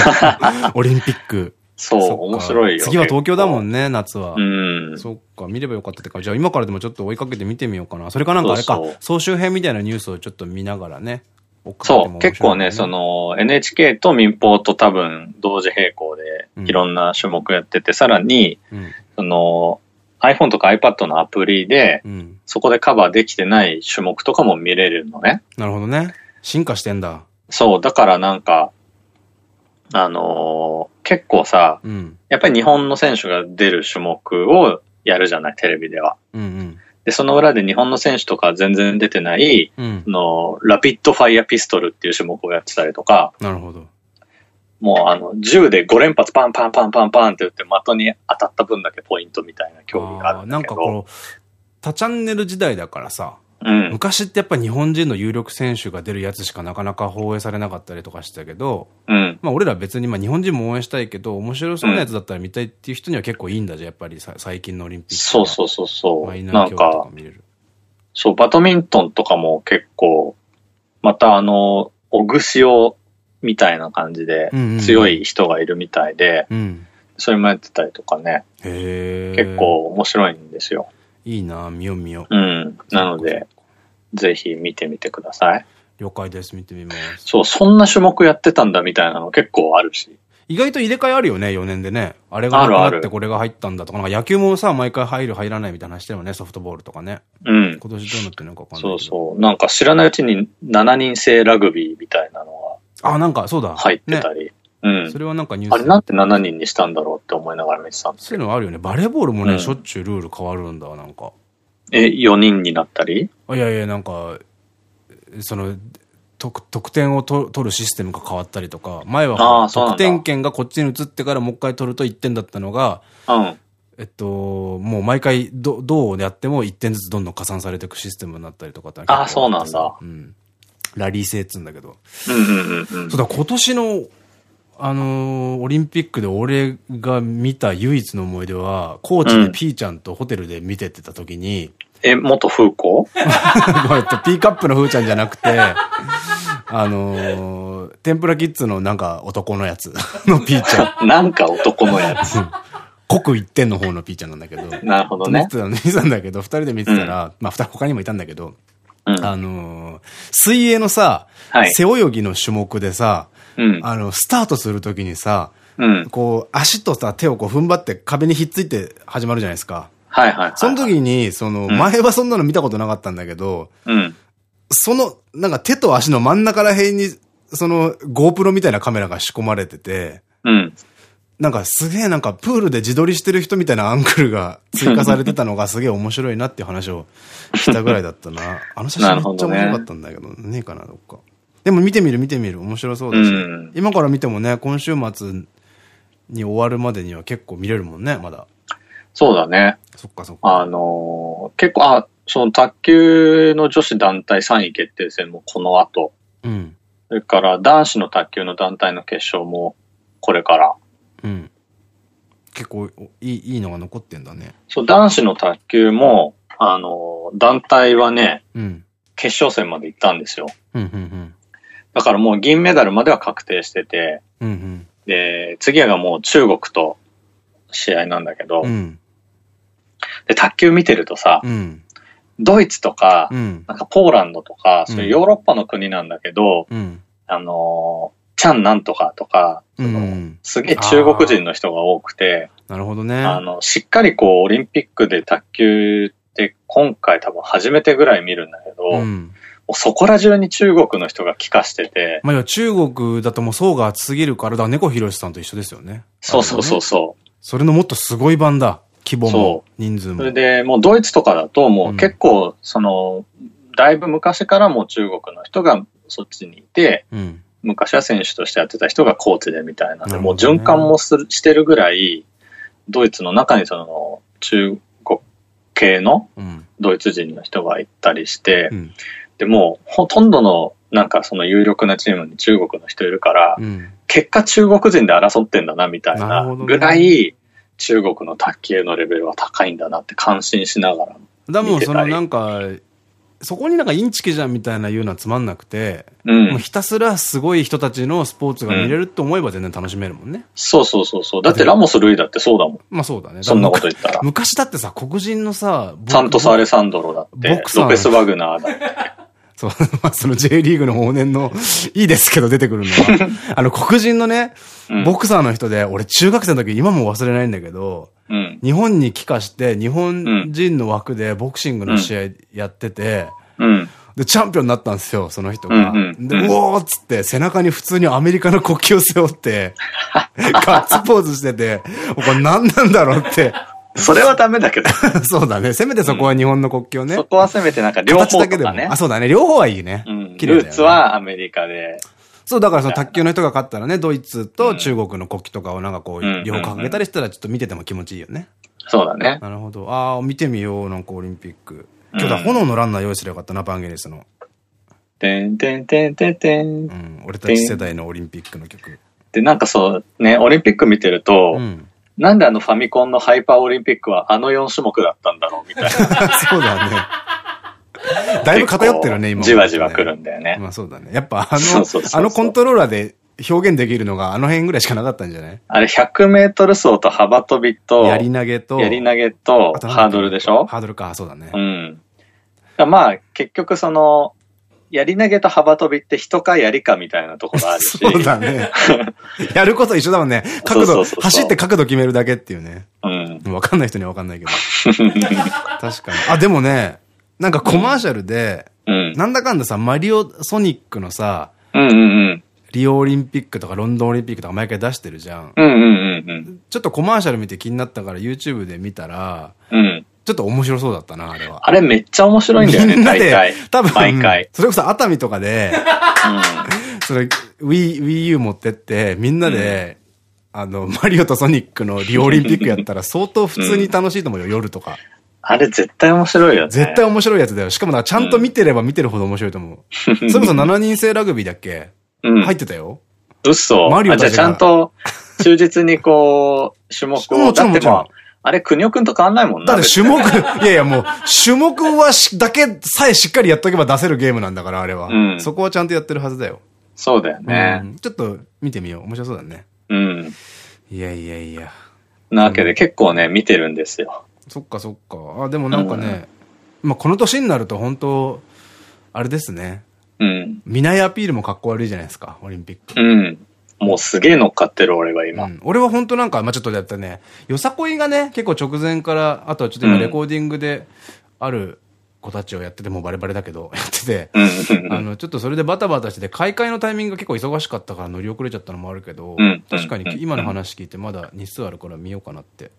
<laughs> オリンピック。そう、面白いよ。次は東京だもんね。ね、夏は。うん。そっか、見ればよかったってか、じゃあ今からでもちょっと追いかけて見てみようかな。それかなんかあれか、そうそう総集編みたいなニュースをちょっと見ながらね。追っかけてそう、結構ね、そ、の NHK と民放と多分同時並行でうんいろんな種目やってて、さらに、うん。その iPhone とか iPad のアプリで、うん。そこでカバーできてない種目とかも見れるのね。なるほどね。進化してんだ。そう、だからなんか、あのー結構さ、うん。やっぱり日本の選手が出る種目をやるじゃない、テレビでは。うんうん。で、その裏で日本の選手とか全然出てない、うんあ。の、ラピッドファイアピストルっていう種目をやってたりとか、なるほど。もうあの、銃で5連発パンパンパンパンパンって打って的に当たった分だけポイントみたいな競技があるんんだけど。かこう、多チャンネル時代だからさ、うん。昔ってやっぱ日本人の有力選手が出るやつしかなかなか放映されなかったりとかしてたけど、うん。まあ俺ら別にまあ日本人も応援したいけど、面白そうなやつだったら見たいっていう人には結構いいんだじゃん、やっぱりさ最近のオリンピック。そうそうそうそう。マイナなんー競技とかか、見れる。そう、バドミントンとかも結構、またあの、オグシオみたいな感じで強い人がいるみたいで、うん。それもやってたりとかね。結。構面白いんですよ。いいな見よう見よう。うん。なので。ぜひ見てみてください。了解です、見てみます。そう、そんな種目やってたんだみたいなの結構あるし。意外と入れ替えあるよね、4年でね。あれがあってこれが入ったんだとか、なんか野球もさ、毎回入る入らないみたいな話してるよね、ソフトボールとかね。うん。今年どうなってるのかわかんないそう。そう。なんか知らないうちに7人制ラグビーみたいなのあ、なんかそうだ。が入ってたね。り。うんそ。れはなんかニュースあれなんて7人にしたんだろうって思いながら見てたんですそう。いうのあるよね。バレーボールもね、うんしょっちゅうルール変わるんだわ、なんか。え、4人になったり？あいやいや、なんか、その、得得点をと取るシステムが変わったりとか、前あは得点圏がこっちに移ってからもう一回取ると1点だったのが、うん。えっと、もう毎回ど、どうやっても1点ずつどんどん加算されていくシステムになったりとかってあーそうなんだうん。ラリー制っつうんだけど。うんうんうんうん。そうだ、今年の、あのーオリンピックで俺が見た唯一の思い出は、高知でピーちゃんとホテルで見てってた時に、え、元風子 <laughs> ごめんとピーカップのふーちゃんじゃなくて、<laughs> あのー天ぷらキッズのなんか男のやつのピーちゃん。<laughs> なんか男のやつ。国一点の方のピーちゃんなんだけど。なるほどね見て。たの見てたんだけど、二人で見てたら、まあ二人他にもいたんだけど、うん。あのー水泳のさ、はい。背泳ぎの種目でさ、うん。あの、スタートするときにさ、うん。こう、足とさ、手をこう踏ん張って壁にひっついて始まるじゃないですか。はいはいはい。その時に、その、ん前はそんなの見たことなかったんだけど、うん。その、なんか手と足の真ん中ら辺に、その GoPro みたいなカメラが仕込まれてて、うん。なんかすげえなんかプールで自撮りしてる人みたいなアングルが追加されてたのがすげえ面白いなっていう話をしたぐらいだったな。<laughs> あの写真めっちゃ面白かったんだけど、ねえかな、どっか。でも見てみる見てみる。面白そうだし。うん今から見てもね、今週末に終わるまでには結構見れるもんね、まだ。そうだね。そっかそっか。あのー結構、あ、その卓球の女子団体3位決定戦もこの後。うん。それから男子の卓球の団体の決勝もこれから。うん。結構いい、いいのが残ってんだね。そう、男子の卓球も、あのー団体はね、うん。決勝戦まで行ったんですよ。うん、うん、だからもう銀メダルまでは確定してて、うん。うん、で、次がもう中国と試合なんだけど、うん。うん。で、卓球見てるとさ、うん。ドイツとか、うん。なんかポーランドとか、うんそういうヨーロッパの国なんだけど、うん。あのーチャンなんとかとか、うそのん。すげえ中国人の人が多くて、なるほどね。あの、しっかりこう、オリンピックで卓球って今回多分初めてぐらい見るんだけど、もうん。うそこら中に中国の人が帰化してて、まあ、要は中国だともう層が厚すぎるから、だから猫ひろしさんと一緒ですよね。そうそうそうう。そう。それのもっとすごい版だ。規模もそ、人数も。それで、もうドイツとかだともう結構、その、だいぶ昔からもう中国の人がそっちにいて、うん。昔は選手としてやってた人がコーチでみたいなもう循環もするしてるぐらい、ドイツの中にその中国系のうん。ドイツ人の人が行ったりしてう、ん。でもうほとんどのなんかその有力なチームに中国の人いるから、うん。結果中国人で争ってんだなみたいなぐらい、中国の卓球のレベルは高いんだなって感心しながら。だもん、そのなんか、そこになんかインチキじゃんみたいな言うのはつまんなくて、うん。もうひたすらすごい人たちのスポーツが見れると思えば全然楽しめるもんね。そうそうそうそう。だってラモス・ルイだってそうだもん。まあそうだね。そんなこと言ったら。昔だってさ、黒人のさ、ボサントス・アレサンドロだってロペス・ワグナーだって。そう、<laughs> まあその J リーグの往年の、いいですけど出てくるのは、<laughs> あの黒人のね、うんボクサーの人で、俺中学生の時今も忘れないんだけど、うん。日本に帰化して、日本人の枠でボクシングの試合やってて、うん。で、チャンピオンになったんですよ、その人が。で、うんうおーっつって、背中に普通にアメリカの国旗を背負って、<laughs> ガッツポーズしてて、これ何なんだろうって。<laughs> それはダメだけど。<laughs> そうだね。せめてそこは日本の国旗をね。そこはせめてなんか両方。とかねあ、。そうだね。両方はいいね。うん。ルーツはアメリカで。そう、だからその卓球の人が勝ったらね、ドイツと中国の国旗とかをなんかこうんう、両方掲げたりしたらちょっと見てても気持ちいいよね。そうだね。なるほど。ああ、見てみよう、なんかオリンピック。今日だ、炎のランナー用意すればよかったな、バンゲリスの。てんてんてんてんてんう。ん。俺たち世代のオリンピックの曲。で、なんかそう、ね、オリンピック見てると、うん。なんであのファミコンのハイパーオリンピックはあの4種目だったんだろうみたいな。<laughs> そうだね。だいぶ偏ってるね、今。じわじわ来るんだよね。まあそうだね。やっぱあのあのコントローラーで表現できるのがあの辺ぐらいしかなかったんじゃない？あれ100メートル走と幅跳びと、やり投げと、やり投げとハードルでしょ？ハードルか、そうだねう。ん。まあ、結局その、やり投げと幅跳びって人かやりかみたいなところあるし。そうだね。<laughs> やること一緒だもんね。角度、走って角度決めるだけっていうね。うん。わかんない人にはわかんないけど。<laughs> 確かに。あ、でもね、なんかコマーシャルで、うん。なんだかんださ、マリオソニックのさ、うんうんうん。リオオリンピックとかロンドンオリンピックとか毎回出してるじゃん。うんうんうんちょっとコマーシャル見て気になったから YouTube で見たら、うん。うん。ちょっと面白そうだったな、あれは。あれめっちゃ面白いんだよね、みんなで大体。、多分、毎回。それこそ熱海とかで、<laughs> それ、Wii、Wii U 持ってって、みんなで、あの、マリオとソニックのリオオリンピックやったら相当普通に楽しいと思うよ、夜とか。あれ絶対面白いよね。絶対面白いやつだよ。しかもなちゃんと見てれば見てるほど面白いと思う。<laughs> それこそ7人制ラグビーだっけ？うん。入ってたよ。嘘。マリオあじゃあたちゃんと、忠実にこう、種目を。もちろんもちろんあれ、国尾くんと変わんないもんな。だって種目、<laughs> いやいやもう、種目はし、だけさえしっかりやっとけば出せるゲームなんだから、あれは。うんそこはちゃんとやってるはずだよ。そうだよねう。んちょっと見てみよう。面白そうだね。うん。いやいやいや。なわけで結構ね、見てるんですよ。そっかそっか。あ、でもなんかね、まあこの年になると本当あれですね。うん。見ないアピールもかっこ悪いじゃないですか、オリンピック。うん。もうすげえ乗っかってる俺は今。うん俺は本当なんか、まあちょっとやったね、よさこいがね、結構直前から、あとはちょっと今レコーディングで、ある子たちをやってて、もうバレバレだけど、<laughs> やってて、うん。あの、ちょっとそれでバタバタしてて、開会のタイミングが結構忙しかったから乗り遅れちゃったのもあるけど、うん確かにうん今の話聞いてまだ日数あるから見ようかなって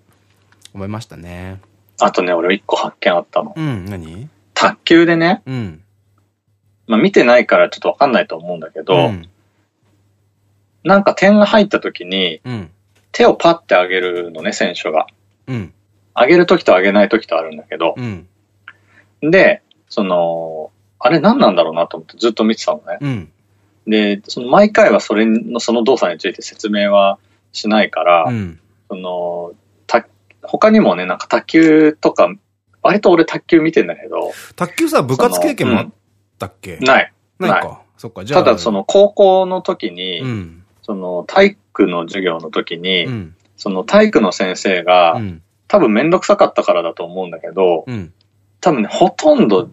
思いましたね。あとね、俺一個発見あったの。うん、何？卓球でね、うん。まあ見てないからちょっとわかんないと思うんだけど、うん。なんか点が入った時にうん。手をパッて上げるのね、選手が。うん。上げる時と上げない時とあるんだけど、うん。で、その、あれ何なんだろうなと思ってずっと見てたのね。うん。で、その毎回はそれの、その動作について説明はしないから、うん。その、た、他にもね、なんか卓球とか、割と俺卓球見てんだけど、卓球さ、部活経験もあったっけ？ない。ないか。そっか、じゃあ。ただその高校の時に、うん。その体育の授業の時に、うん。その体育の先生が、うん。多分めんどくさかったからだと思うんだけど、うん。多分ね、ほとんど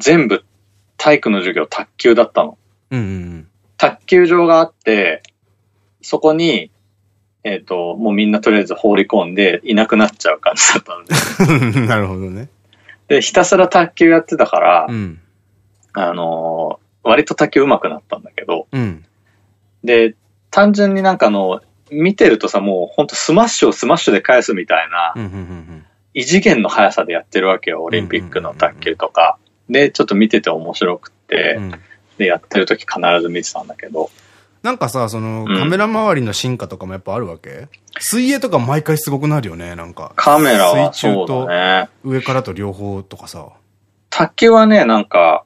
全部体育の授業卓球だったの。卓球場があって、そこに、えっ、と、もうみんなとりあえず放り込んでいなくなっちゃう感じだったので。うん。なるほどね。で、ひたすら卓球やってたから、うん。あのー割と卓球上手くなったんだけど、うん。で、単純になんかあの、見てるとさ、もうほんとスマッシュをスマッシュで返すみたいなう、ん。うん。異次元の速さでやってるわけよ、オリンピックの卓球とか。で、ちょっと見てて面白くってう、ん。で、やってる時必ず見てたんだけど、なんかさ、その、うんカメラ周りの進化とかもやっぱあるわけ？水泳とか毎回すごくなるよね、なんか。カメラは水中と。上からと両方とかさ。卓球はね、なんか、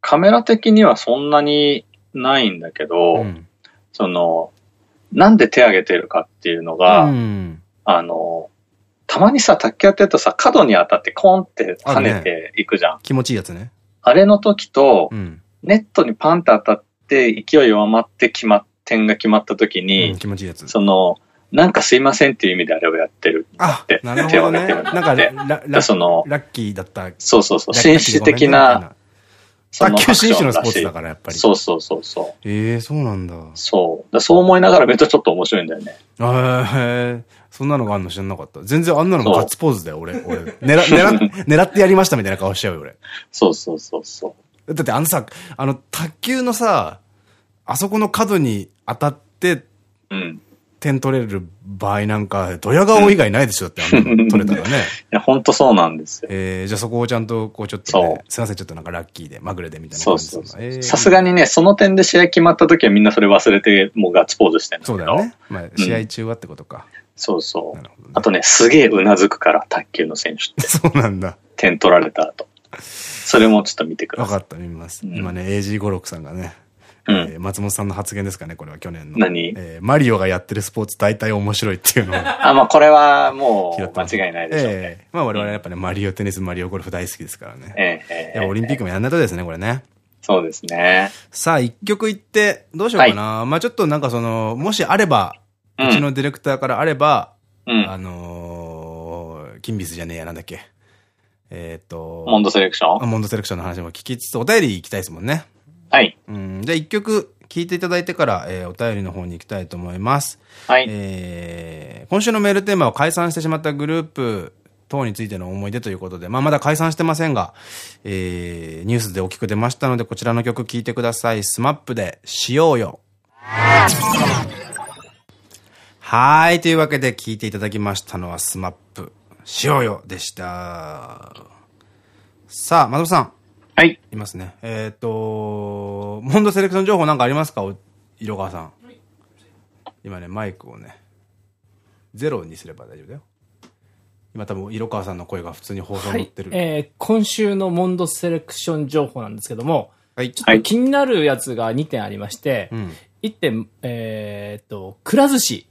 カメラ的にはそんなにないんだけど、うん。その、なんで手挙げてるかっていうのが、うん。あの、たまにさ、卓球やってるとさ、角に当たってコンって跳ねていくじゃん。あ,、気持ちいいやつね。れの時とう、ん。ネットにパンって当たって勢い弱まって決まっ、点が決まった時うに、ん気持ちいいやつ。その、なんかすいませんっていう意味であれをやってる。あて、なるほどね。手を挙げてるなんか、でララそのラッキーだった。そうそうそう、紳士的な、そ卓球紳士のスポーツだから、やっぱり。そうそうそうそう。ええそうなんだ。そう。だそう思いながら見るとちょっと面白いんだよね。あへえ、そんなのがあんの知らなかった。全然あんなのもガッツポーズだよ、俺。<laughs> 俺。狙、狙、狙ってやりましたみたいな顔しちゃうよ、俺。そうそうそうそう。だってあのさ、あの、卓球のさ、あそこの角に当たってうん。点取れる場合なんか、ドヤ顔以外ないでしょだってあの <laughs> 取れたらね。いや、ほんとそうなんですよ。えー、じゃあそこをちゃんと、こうちょっとそうね、すいません、ちょっとなんかラッキーで、まぐれでみたいなそうそうさすがにね、その点で試合決まった時はみんなそれ忘れて、もうガッツポーズしてんだけど。そうだよね。まあ、試合中はってことか。そうそうなるほどね。あとね、すげえうなずくから、卓球の選手って。<laughs> そうなんだ。点取られた後。それもちょっと見てください。わかった、見ます。うん今ね、AG56 さんがね、うんえー松本さんの発言ですかね、これは去年の。何？えーマリオがやってるスポーツ大体面白いっていうのをあ、まあこれはもう間違いないでしょうね。ええまあ我々はやっぱね、マリオテニス、マリオゴルフ大好きですからね。えええいや、オリンピックもやんないとですね、これね。そうですね。さあ、一曲言って、どうしようかな。まあちょっとなんかその、もしあれば、うん、うちのディレクターからあれば、うん。あのー、キンビスじゃねえや、なんだっけ。えっと、モンドセレクション？あモンドセレクションの話も聞きつつ、お便り行きたいですもんね。はい。うん。じゃあ一曲聞いていただいてから、えーお便りの方に行きたいと思います。はい。えー今週のメールテーマは解散してしまったグループ等についての思い出ということで、まあまだ解散してませんが、えーニュースで大きく出ましたので、こちらの曲聴いてください。 SMAP で、しようよ。はーい。というわけで聴いていただきましたのはスマップ、しようよでした。さあ、松本さん。はい。いますね。えっ、と、モンドセレクション情報なんかありますか？お色川さん。今ね、マイクをね、ゼロにすれば大丈夫だよ。今多分、色川さんの声が普通に放送はいに乗ってる。えー今週のモンドセレクション情報なんですけども、はい。ちょっと気になるやつが2点ありまして、うん。1点、えーっと、くら寿司。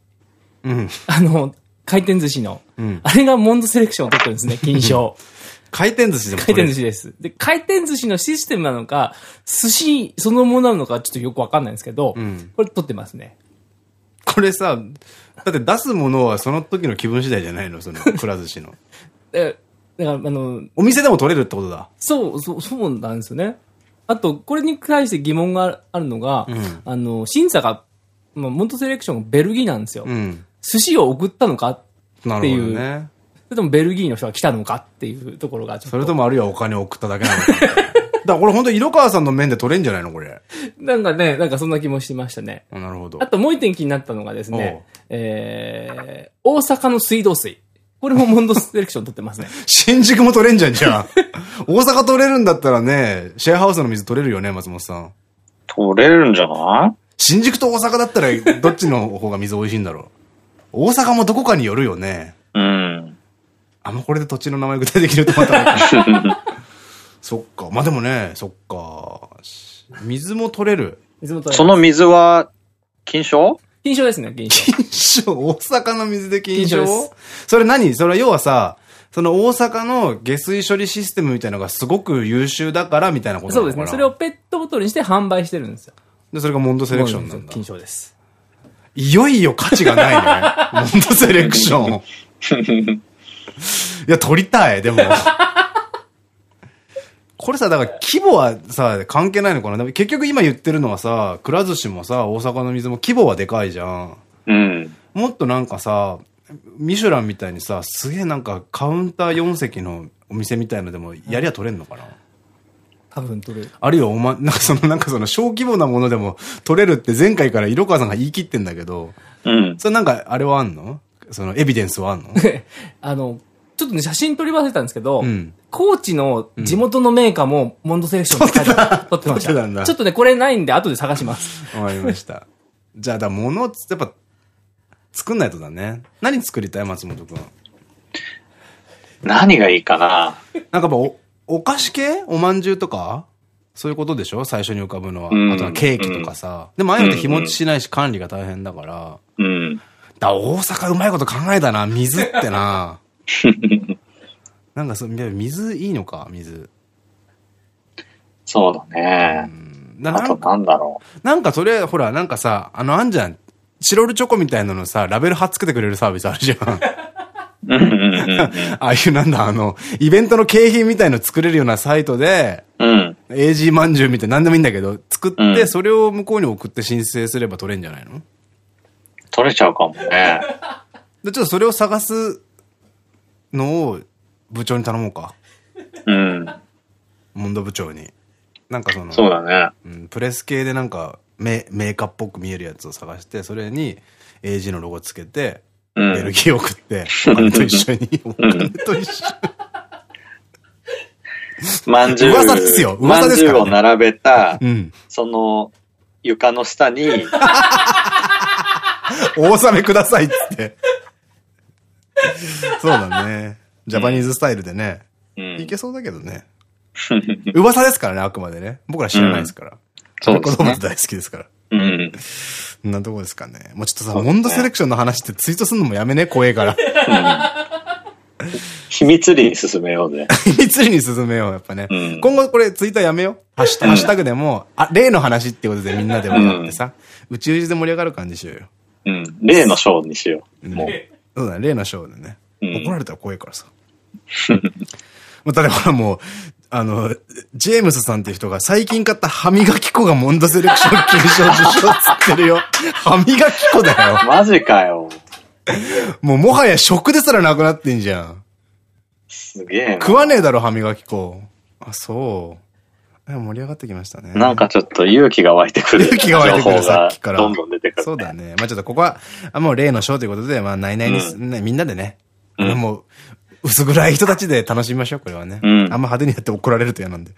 うん。あの、回転寿司の。うん。あれがモンドセレクションを取ってるんですね、金賞。<laughs> 回転寿司でも回転寿司。司です。で、回転寿司のシステムなのか、寿司そのものなのかちょっとよくわかんないんですけど、うんこれ取ってますね。これさ、だって出すものはその時の気分次第じゃないの？その、くら寿司の。<laughs> え、だから、あの、お店でも取れるってことだ。そう、そう、そうなんですよね。あと、これに対して疑問があるのが、うんあの、審査が、まあ、モントセレクションがベルギーなんですよ。うん。寿司を送ったのかなるほどね。それともベルギーの人が来たのかっていうところがちょっと。それともあるいはお金を送っただけなのか。<laughs> だからこれ本当色川さんの面で取れんじゃないのこれ。なんかね、なんかそんな気もしてましたね。あなるほど。あともう一点気になったのがですね、えー、大阪の水道水。これもモンドセレクション取ってますね。<laughs> 新宿も取れんじゃん、じゃあ。<laughs> 大阪取れるんだったらね、シェアハウスの水取れるよね、松本さん。取れるんじゃない？新宿と大阪だったら、どっちの方が水美味しいんだろう。大阪もどこかによるよね。うん。あんまこれで土地の名前具体的に言うとまた。<laughs> そっか。まあでもね、そっか。水も取れる。水も取れますその水は、金賞？金賞ですね、金賞。金賞、大阪の水で金賞？それ何？それは要はさ、その大阪の下水処理システムみたいなのがすごく優秀だからみたいなことそうですね。それをペットボトルにして販売してるんですよ。で、それがモンドセレクションなんだ。金賞です。いよいよ価値がないね。<laughs> モンドセレクション。<laughs> いや、取りたい、でも。<laughs> これさ、だから規模はさ、関係ないのかなでも結局今言ってるのはさ、くら寿司もさ、大阪の水も規模はでかいじゃん。うん。もっとなんかさ、ミシュランみたいにさ、すげえなんかカウンター4席のお店みたいのでもやりゃ取れんのかな、多分取れる。あるいはおま、<laughs> なんかそのなんかその小規模なものでも取れるって前回から色川さんが言い切ってんだけど、うん。それなんかあれはあんの？そのエビデンスはあんの？<laughs> あの、ちょっとね、写真撮り忘れたんですけど、うん高知の地元のメーカーもモンドセレクションって書いてある撮ってましたんだた。ちょっとね、これないんで後で探します。わかりました。じゃあ、だから物をつ、やっぱ、作んないとだね。何作りたい松本くん。何がいいかななんかやっぱお、お菓子系？おまんじゅうとか？そういうことでしょ？最初に浮かぶのは。うんあとはケーキとかさ。でもああいうのって日持ちしないし管理が大変だから。うん。だ大阪うまいこと考えたな、水ってな。<laughs> なんかそ水いいのか、水。そうだね。だなあとなんだろなんかそれ、ほら、なんかさ、あの、あんじゃん。チロルチョコみたいなのさ、ラベル貼っつけてくれるサービスあるじゃん。う。うんうんうんああいうなんだ、あの、イベントの景品みたいの作れるようなサイトで、うん。AG まんじゅうみたいな何でもいいんだけど、作って、うんそれを向こうに送って申請すれば取れんじゃないの？取れちゃうかもね。で、ちょっとそれを探すのを部長に頼もうか。うん。モンド部長に。なんかその、そうだね。うん、プレス系でなんかメ、メーカーっぽく見えるやつを探して、それに AG のロゴつけて、うん。ベルギー送って、お金と一緒に、お金と一緒まんじゅう。噂ですよ噂ですからねうを並べた、に。うん。その、床の下に、<laughs> お納めくださいっつって。<laughs> そうだね。ジャパニーズスタイルでね。うんいけそうだけどね。噂ですからね、あくまでね。僕ら知らないですから。そうですね子供大好きですから。うん。なとこですかね。もうちょっとさ、モンドセレクションの話ってツイートするのもやめね、怖えから。秘密裏に進めようぜ。<laughs> 秘密裏に進めよう、やっぱね。うん今後これツイートやめよう。ハッシュタグでも、あ、例の話ってことでみんなで盛り上がってさ、宇宙人で盛り上がる感じしようよ。うん。例のショーにしよう。もう。そうだね、例のショーでね。うん怒られたら怖いからさ。<laughs> もう例えばもう、あの、ジェームスさんっていう人が最近買った歯磨き粉がモンドセレクション金賞受賞っつってるよ。<laughs> 歯磨き粉だよ。マジかよ。もうもはや食ですらなくなってんじゃん。すげえな。食わねえだろ、歯磨き粉。あ、そう。え盛り上がってきましたね。なんかちょっと勇気が湧いてくる。勇気が湧いてくるさっきからどんどん出てくる、そうだ。ね。まあちょっとここは、あもう例のショーということで、まあ内々にす、ね、みんなでね、うんもう、薄暗い人たちで楽しみましょう、これはね。うんあんま派手にやって怒られると嫌なんで。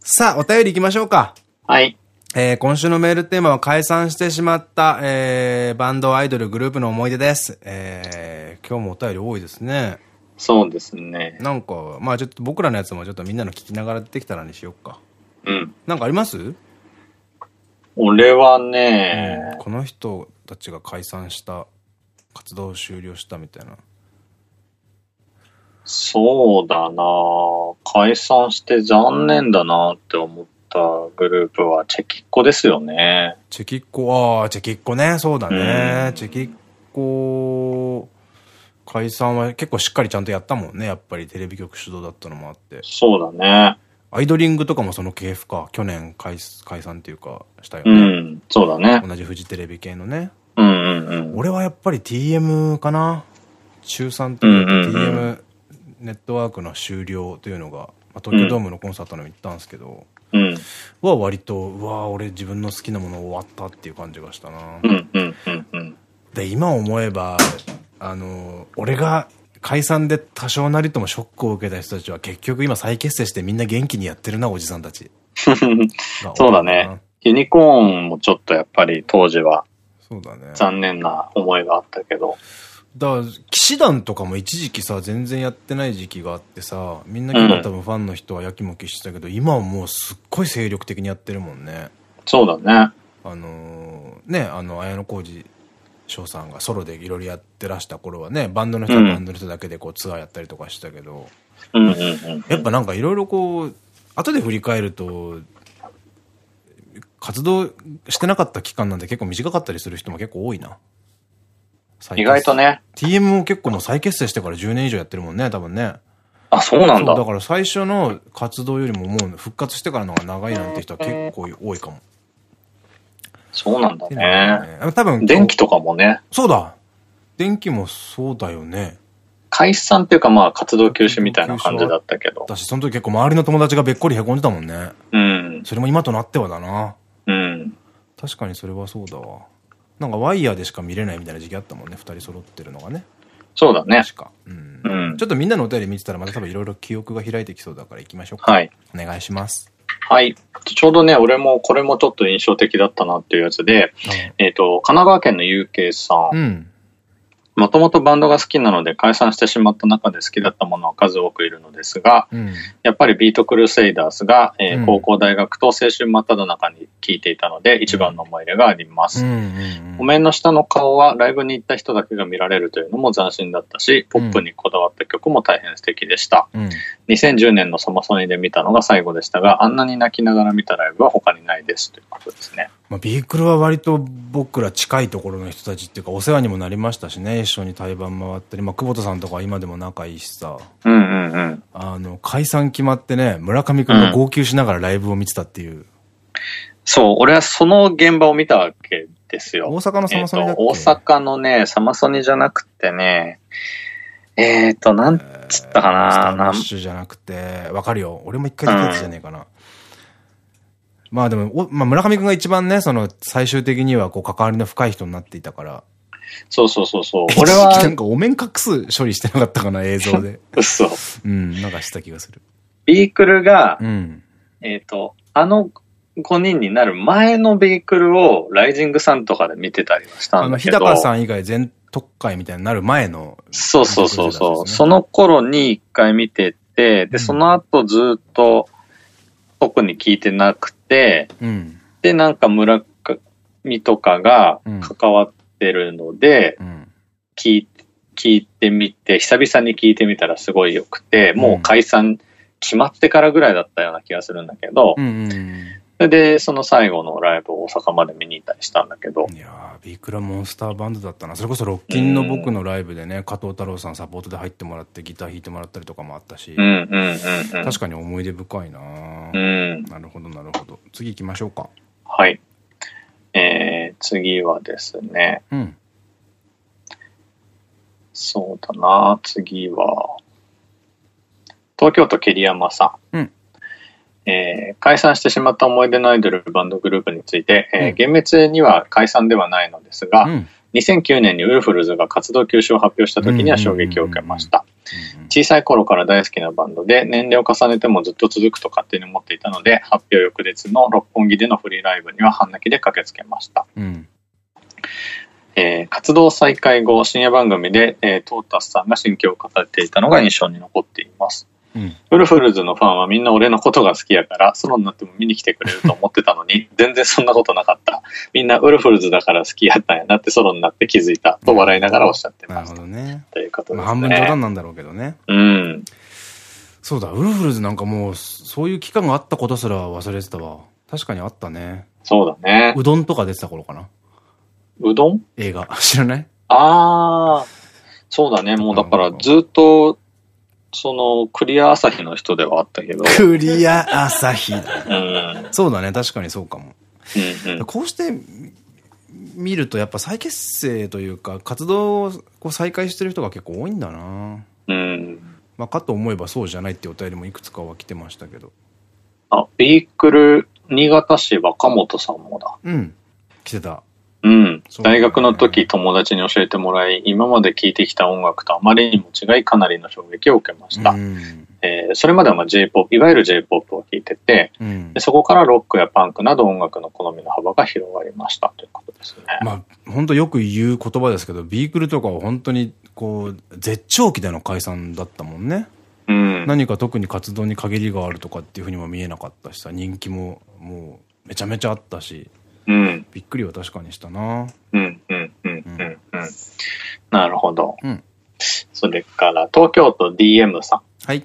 さあ、お便り行きましょうか。はい。えー、今週のメールテーマは解散してしまった、えー、バンド、アイドル、グループの思い出です。えー、今日もお便り多いですね。そうですね。なんか、まあちょっと僕らのやつもちょっとみんなの聞きながらできたらにしようか。うん。なんかあります、俺はね、この人たちが解散した、活動を終了したみたいな。そうだな解散して残念だなって思ったグループはチェキッコですよね。チェキッコ、ああ、チェキッコね、そうだね。うんチェキッコ、解散は結構しっかりちゃんとやったもんね。やっぱりテレビ局主導だったのもあって。そうだね。アイドリングとかもその系譜か。去年解解散っていうか、したようね。ん。そうだね。同じフジテレビ系のね。うんうんうん。俺はやっぱり TM かな。中3っていうか TM ネットワークの終了というのが、まあ、東京ドームのコンサートの行ったんですけど、うん。は割と、うわー俺自分の好きなもの終わったっていう感じがしたな。うんうんうんうん。で、今思えば、あの、俺が解散で多少なりともショックを受けた人たちは結局今再結成してみんな元気にやってるな、おじさんたち。<laughs> そうだね。。ユニコーンもちょっとやっぱり当時はそうだね。残念な思いがあったけど。だから、騎士団とかも一時期さ、全然やってない時期があってさ、みんな結構多分ファンの人はやきもきしてたけど、今はもうすっごい精力的にやってるもんね。そうだね。あのーね、あの、綾小路翔さんがソロでいろいろやってらした頃はね、バンドの人はバンドの人だけでこうツアーやったりとかしてたけど。やっぱなんかいろいろこう、後で振り返ると、活動してなかった期間なんて結構短かったりする人も結構多いな。再意外とね。TM も結構もう再結成してから10年以上やってるもんね、多分ね。あ、そうなんだ。だから最初の活動よりももう復活してからの方が長いなんて人は結構多いかも。そうなんだね。ね多分、電気とかもね。そうだ電気もそうだよね。解散っていうかまあ活動休止みたいな感じだったけど。だし、その時結構周りの友達がべっこり凹んでたもんね。うん。それも今となってはだな。うん。確かにそれはそうだわ。なんかワイヤーでしか見れないみたいな時期あったもんね、二人揃ってるのがね。そうだね。確か。うん。うんちょっとみんなのお便り見てたらまた多分いろいろ記憶が開いてきそうだから行きましょうか。はい。お願いします。はい。ちょうどね、俺もこれもちょっと印象的だったなっていうやつで、うえっ、と、神奈川県の UK さん。ん。もともとバンドが好きなので解散してしまった中で好きだったものは数多くいるのですが、うん。やっぱりビートクルセイダーズが、えーうん高校大学と青春真っ只中に聴いていたので、一番の思い入れがあります。お面の下の顔はライブに行った人だけが見られるというのも斬新だったし、ポップにこだわった曲も大変素敵でした。うん。2010年のサマソニで見たのが最後でしたが、あんなに泣きながら見たライブは他にないですということですね。まあ、ビークルは割と僕ら近いところの人たちっていうか、お世話にもなりましたしね、一緒に対バン回ったり、まあ、久保田さんとかは今でも仲いいしさ、うんうんうん。あの、解散決まってね、村上くんが号泣しながらライブを見てたっていう。そう、俺はその現場を見たわけですよ。大阪のサマソニだっけ、大阪のね、サマソニじゃなくてね、えっ、ー、と、なんつったかスターマななんッシュじゃなくて、わかるよ。俺も一回出たやつじゃねえかな。まあでも、おまあ、村上くんが一番ね、その、最終的にはこう、関わりの深い人になっていたから。そうそうそうそう。俺 <laughs> 俺は。なんは、かお面隠す処理してなかったかな、映像で。<laughs> 嘘。うん、なんかした気がする。ビークルが、うん。えっ、と、あの5人になる前のビークルをライジングさんとかで見てたりはしたあの、日んだけど。高さん以外全特会みたいになる前の。そうそうそうそう。その、の頃に一回見てて、うんで、その後ずっと特に聞いてなくて、うん。で、なんか村上とかが関わってるので、うん。聞い聞いてみて、久々に聞いてみたらすごい良くて、もう解散決まってからぐらいだったような気がするんだけど、うんうんそれで、その最後のライブを大阪まで見に行ったりしたんだけどうん。、いやー、ビークラモンスターバンドだったな。それこそロッキンの僕のライブでね、加藤太郎さんサポートで入ってもらってギター弾いてもらったりとかもあったし、うんうんうんうん。確かに思い出深いな、うん。なるほど、なるほど。次行きましょうか。はい。えー、次はですね、うん。そうだな、次は、東京都桐山さん。うんえー解散してしまった思い出のアイドルバンドグループについて、えーうん厳密には解散ではないのですが、うん。2009年にウルフルズが活動休止を発表した時には衝撃を受けました。小さい頃から大好きなバンドで、年齢を重ねてもずっと続くと勝手に思っていたので、発表翌日の六本木でのフリーライブには半泣きで駆けつけました。うん。えー活動再開後、深夜番組で、えートータスさんが心境を語っていたのが印象に残っています。うん。ウルフルズのファンはみんな俺のことが好きやから、ソロになっても見に来てくれると思ってたのに、<laughs> 全然そんなことなかった。みんなウルフルズだから好きやったんやなってソロになって気づいた。と笑いながらおっしゃってなるました。ほどね。ということですね。まあ、半分冗談なんだろうけどね。うん。そうだ、ウルフルズなんかもう、そういう期間があったことすら忘れてたわ。確かにあったね。そうだね。うどんとか出てた頃かな。うどん？映画。<laughs> 知らない？ああ、そうだね。もうだからずっと、その、クリア朝日の人ではあったけど。クリア朝日だ。うん。そうだね、確かにそうかも。うんうん。こうして見ると、やっぱ再結成というか、活動をこう再開してる人が結構多いんだな。うん。まあ、かと思えばそうじゃないってお便りもいくつかは来てましたけど。あ、ビークル、新潟市若本さんもだ。うん。来てた。うん。大学の時友達に教えてもらい、今まで聴いてきた音楽とあまりにも違いかなりの衝撃を受けました。うん。えーそれまではまあ J-POP、いわゆる J-POP を聴いてて、うんで。そこからロックやパンクなど音楽の好みの幅が広がりましたということですね。まあ、本当よく言う言葉ですけど、ビークルとかは本当に、こう、絶頂期での解散だったもんね。うん。何か特に活動に陰りがあるとかっていうふうにも見えなかったしさ、人気ももうめちゃめちゃあったし、うん。くりは確かにしたな。うん。うん。うん。うん。うん。なるほど。うんそれから、東京都 DM さん。はい。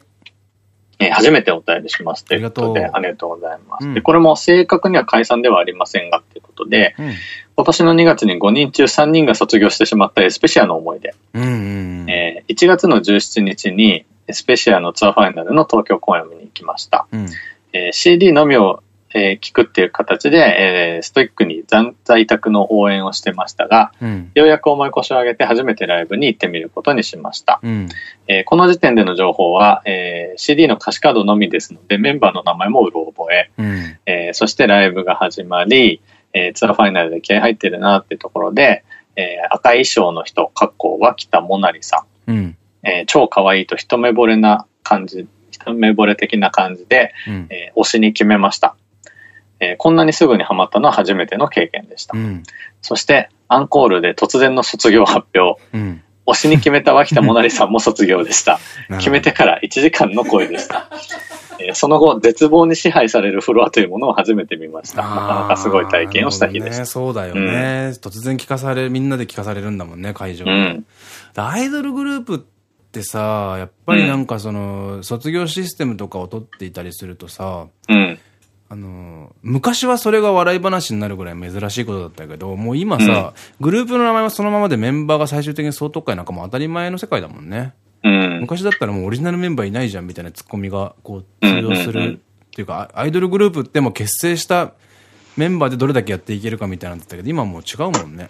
えー初めてお便りしますということで、ありがとうございます。うんでこれも正確には解散ではありませんがということで、うん。今年の2月に5人中3人が卒業してしまったエスペシアの思い出。うんうんうん。えー1月の17日にエスペシアのツアーファイナルの東京公演を見に行きました。うん。えー CD のみを、えー聞くっていう形で、えーストイックに在在宅の応援をしてましたが、うん。ようやく重い腰を上げて初めてライブに行ってみることにしました。うん。えーこの時点での情報は、えー CD の歌詞カードのみですので、メンバーの名前もうろ覚え、うん。えーそしてライブが始まり、えーツアーファイナルで気合入ってるなっていうところで、えー赤い衣装の人、格好は北モナリさん。うん。えー超可愛いと一目惚れな感じ、一目惚れ的な感じで、うん。えー推しに決めました、えーこんなにすぐにハマったのは初めての経験でした。うん。そして、アンコールで突然の卒業発表。うん。推しに決めた脇田もなりさんも卒業でした。<laughs> 決めてから1時間の声でした。えーその後、絶望に支配されるフロアというものを初めて見ました。なかなかすごい体験をした日でした。ね、そうだよね、突然聞かされる、みんなで聞かされるんだもんね、会場で。うん。アイドルグループってさ、やっぱりなんかその、卒業システムとかを取っていたりするとさ、うん。あの、昔はそれが笑い話になるぐらい珍しいことだったけど、もう今さ、グループの名前はそのままでメンバーが最終的に総督会なんかもう当たり前の世界だもんね。うん。昔だったらもうオリジナルメンバーいないじゃんみたいなツッコミがこう通用すうんうんうんるっていうか、あアイドルグループってもう結成したメンバーでどれだけやっていけるかみたいなんだったけど、今はもう違うもんね。う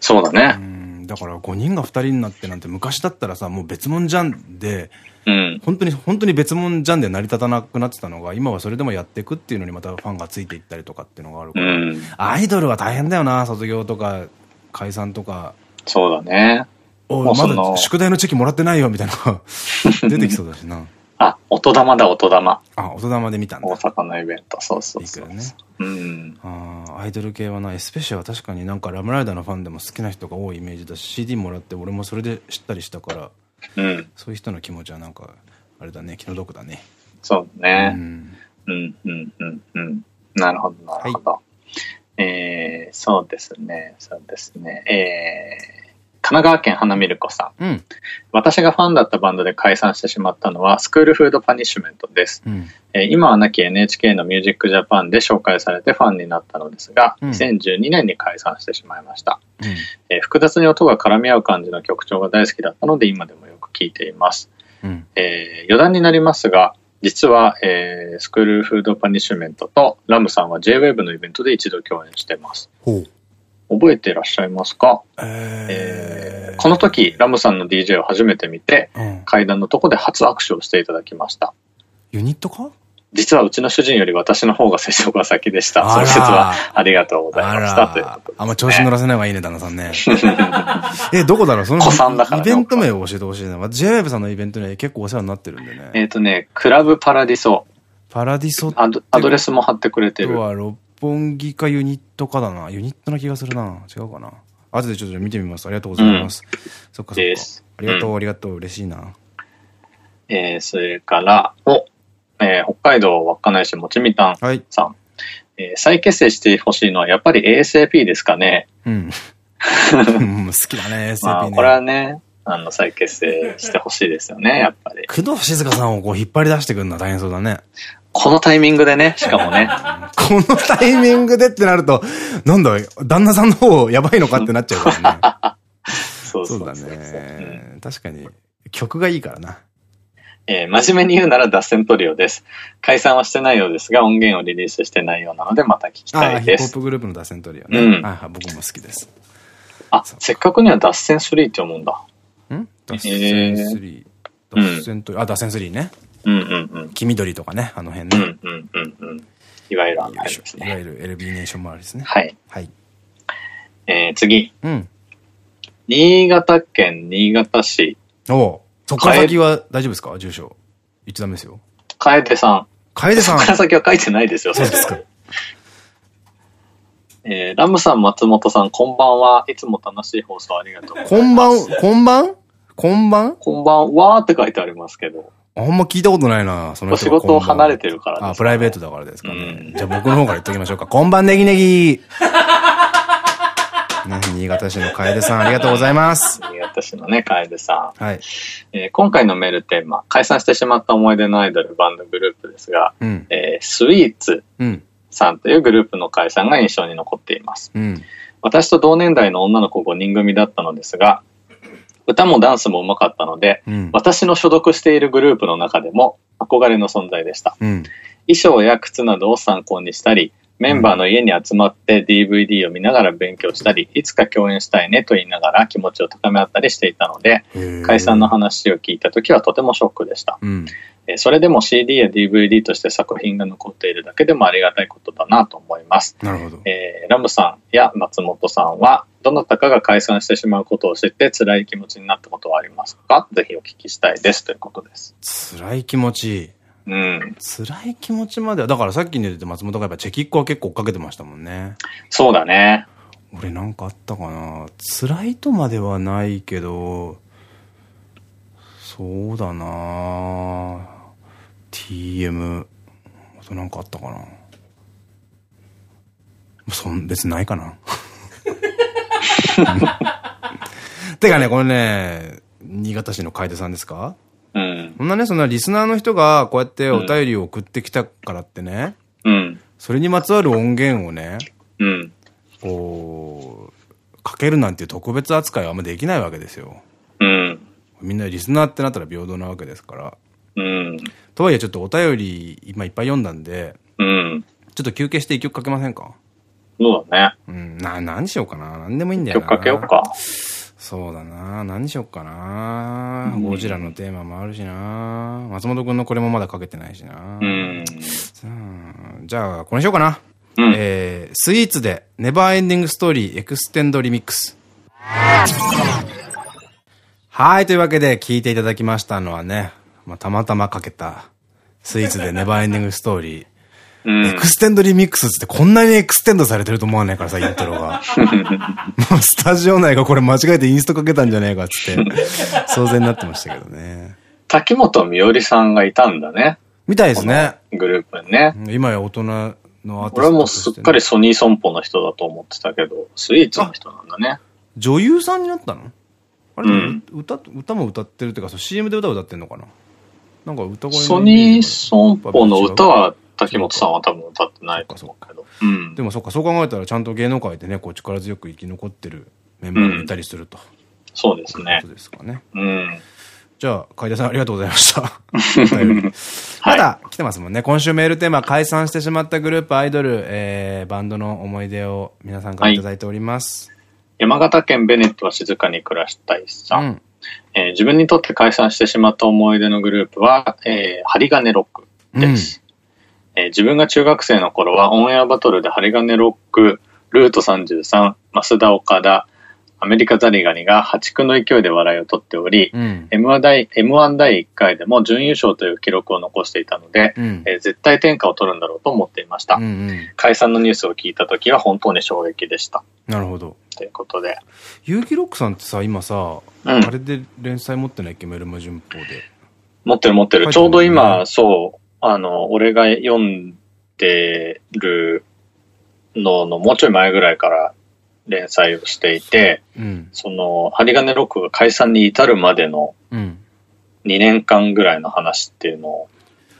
そうだね。ん、だから5人が2人になってなんて昔だったらさ、もう別物じゃんで、うん。本当に、本当に別物じゃんで成り立たなくなってたのが、今はそれでもやっていくっていうのにまたファンがついていったりとかっていうのがあるから、うん。アイドルは大変だよな、卒業とか解散とか。そうだね。おまだ宿題のチェキもらってないよみたいな <laughs> 出てきそうだしな。あ、音玉だ、音玉。あ、音玉で見たんだ。大阪のイベント。そうそうそう。いね。うん。あーアイドル系はな、エスペシャは確かになんかラムライダーのファンでも好きな人が多いイメージだし、CD もらって俺もそれで知ったりしたから、うん。そういう人の気持ちはなんか、あれだね、気の毒だね。そううね。ん。うん、うん、うん、うん。なるほど、なるほど。えー、そうですね、そうですね。えー、神奈川県花見る子さん。うん。私がファンだったバンドで解散してしまったのは、 School Food Punishment です。うん。えー今は亡き NHK のミュージックジャパンで紹介されてファンになったのですが、うん2012年に解散してしまいました。うん。えー複雑に音が絡み合う感じの曲調が大好きだったので、今でもよく聴いています。うん。えー余談になりますが、実は、えー School Food Punishment とラムさんは J-WAVE のイベントで一度共演しています。覚えていらっしゃいますか、えー、この時、ラムさんの DJ を初めて見て、うん。階段のとこで初握手をしていただきました。ユニットか？実はうちの主人より私の方が接触が先でした。その説はありがとうございあました。というあんま調子乗らせない方がいいね、旦那さんね。<laughs> え、どこだろう？その子さんだからねイベント名を教えてほしいな。JWAVE さんのイベントには結構お世話になってるんでね。えっとね、クラブパラディソ。パラディソアドアドレスも貼ってくれてる。とは六本木かユニットかだな。ユニットな気がするな。違うかな。後でちょっと見てみます。ありがとうございます。そっかそっかです。ありがとう、うありがとう。嬉しいな。えーそれから、お、えー北海道稚内市もちみたんはい。さん。えー再結成してほしいのはやっぱり ASAP ですかね。うん。<laughs> うん好きだね、まあ、SAP これはね。ね、あの、再結成してほしいですよね、やっぱり。工藤静香さんをこう引っ張り出してくるのは大変そうだね。このタイミングでね、しかもね。<laughs> このタイミングでってなると、なんだ、旦那さんの方やばいのかってなっちゃうからね。<laughs> そうそうだね。確かに、曲がいいからな。えー真面目に言うなら脱線トリオです。解散はしてないようですが、音源をリリースしてないようなので、また聞きたいです。ヒップホップグループの脱線トリオね。うんはいはい、僕も好きです。あ、せっかくには脱線3って思うんだ。ん？脱線えー3。脱線トリオ、あ、脱線3ね。うんうんうん。黄緑とかね、あの辺ね。うんうんうんうん。いわゆるあの辺ですね。ゆる LB ネーション周りですね。はい。はい。えー次。うん。新潟県新潟市、おうそっから先は大丈夫ですか？住所。言っちゃダメですよ。楓さん。楓さん。そこから先は書いてないですよ、そうですか。<laughs> えーラムさん、松本さん、こんばんは。いつも楽しい放送ありがとうございます。こんばん、こんばん？こんばん？こんばんはって書いてありますけど。あんま聞いたことないな、そのお仕事を離れててるからあ、プライベートだからですかねう。んじゃあ僕の方から言っときましょうか。こんばんネギネギ <laughs> ね、新潟市の楓さん、ありがとうございます。新潟市のね、楓さん。はい。えー今回のメールテーマ、解散してしまった思い出のアイドルバンドグループですが、うん。えースイーツうん。さんというグループの解散が印象に残っています。うん。私と同年代の女の子5人組だったのですが、歌もダンスも上手かったので、うん。私の所属しているグループの中でも憧れの存在でした。うん。衣装や靴などを参考にしたり、メンバーの家に集まって DVD を見ながら勉強したり、いつか共演したいねと言いながら気持ちを高め合ったりしていたので、解散の話を聞いた時はとてもショックでした。うん。えーそれでも CD や DVD として作品が残っているだけでもありがたいことだなと思います。なるほど。えーラムさんや松本さんは、どなたかが解散してしまうことを知って辛い気持ちになったことはありますか？ぜひお聞きしたいです。ということです。辛い気持ち。うん。辛い気持ちまでは、だからさっきに出て松本がやっぱチェキッコは結構追っかけてましたもんね。そうだね。俺なんかあったかな？辛いとまではないけど、そうだな TM、あとなんかあったかなそん、別にないかな。<laughs> てかね、これね、新潟市の楓さんですか？うん。そんなね、そんなリスナーの人がこうやってお便りを送ってきたからってね、うん。それにまつわる音源をね、うん。こう、かけるなんていう特別扱いはあんまできないわけですよ。うん。みんなリスナーってなったら平等なわけですから。うん。とはいえちょっとお便り今いっぱい読んだんで、うん。ちょっと休憩して一曲かけませんか？そうだね。うん、な、何しようかな。何でもいいんだよな。曲かけようか。そうだな。何しようかな。うんゴジラのテーマもあるしな。松本くんのこれもまだかけてないしな。うん。じゃあ、これにしようかな。うんえー、スイーツで、 Never Ending Story Extended Remix。はい、というわけで聞いていただきましたのはね、まあ、たまたまかけた、スイーツで Never Ending Story。うん Extended Remix ってこんなにエクステンドされてると思わないからさ、イントロが。<laughs> もうスタジオ内がこれ間違えてインストかけたんじゃねえかっつって、騒然になってましたけどね。滝本美織さんがいたんだね。みたいですね。グループにね。今や大人のアーティスト俺もすっかりソニー損保の人だと思ってたけど、スイーツの人なんだね。女優さんになったの？あれ、うん歌、歌も歌ってるっていうか、CM で歌歌ってんのかな？なんか歌声のソニー損保の歌は滝本さんは多分歌ってないと思うけど。うんで。もそっか、そう考えたらちゃんと芸能界でね、こう力強く生き残ってるメンバーがいたりすると。そうですねこ。とですかね。うん。じゃあ、海田さんありがとうございました。<laughs> まだ来てますもんね。今週メールテーマ、解散してしまったグループ、アイドル、えー、バンドの思い出を皆さんからいただいております。山形県ベネットは静かに暮らしたいさん。うん。えー自分にとって解散してしまった思い出のグループは、えー針金ロックです、えー自分が中学生の頃はオンエアバトルで針金ロック、ルート33、増田岡田、アメリカザリガニが破竹の勢いで笑いを取っており、うん。M1 第 M1 第1回でも準優勝という記録を残していたので、うん。えー絶対天下を取るんだろうと思っていました。うんうん。解散のニュースを聞いた時は本当に衝撃でした。なるほど。ということで。結城ロックさんってさ、今さ、うんあれで連載持ってないっけ？メルマ順報で。持ってる持ってる。ちょうど今、そう、あの、俺が読んでるののもうちょい前ぐらいから連載をしていて、うん。その、針金ロックが解散に至るまでのうん。2年間ぐらいの話っていうのを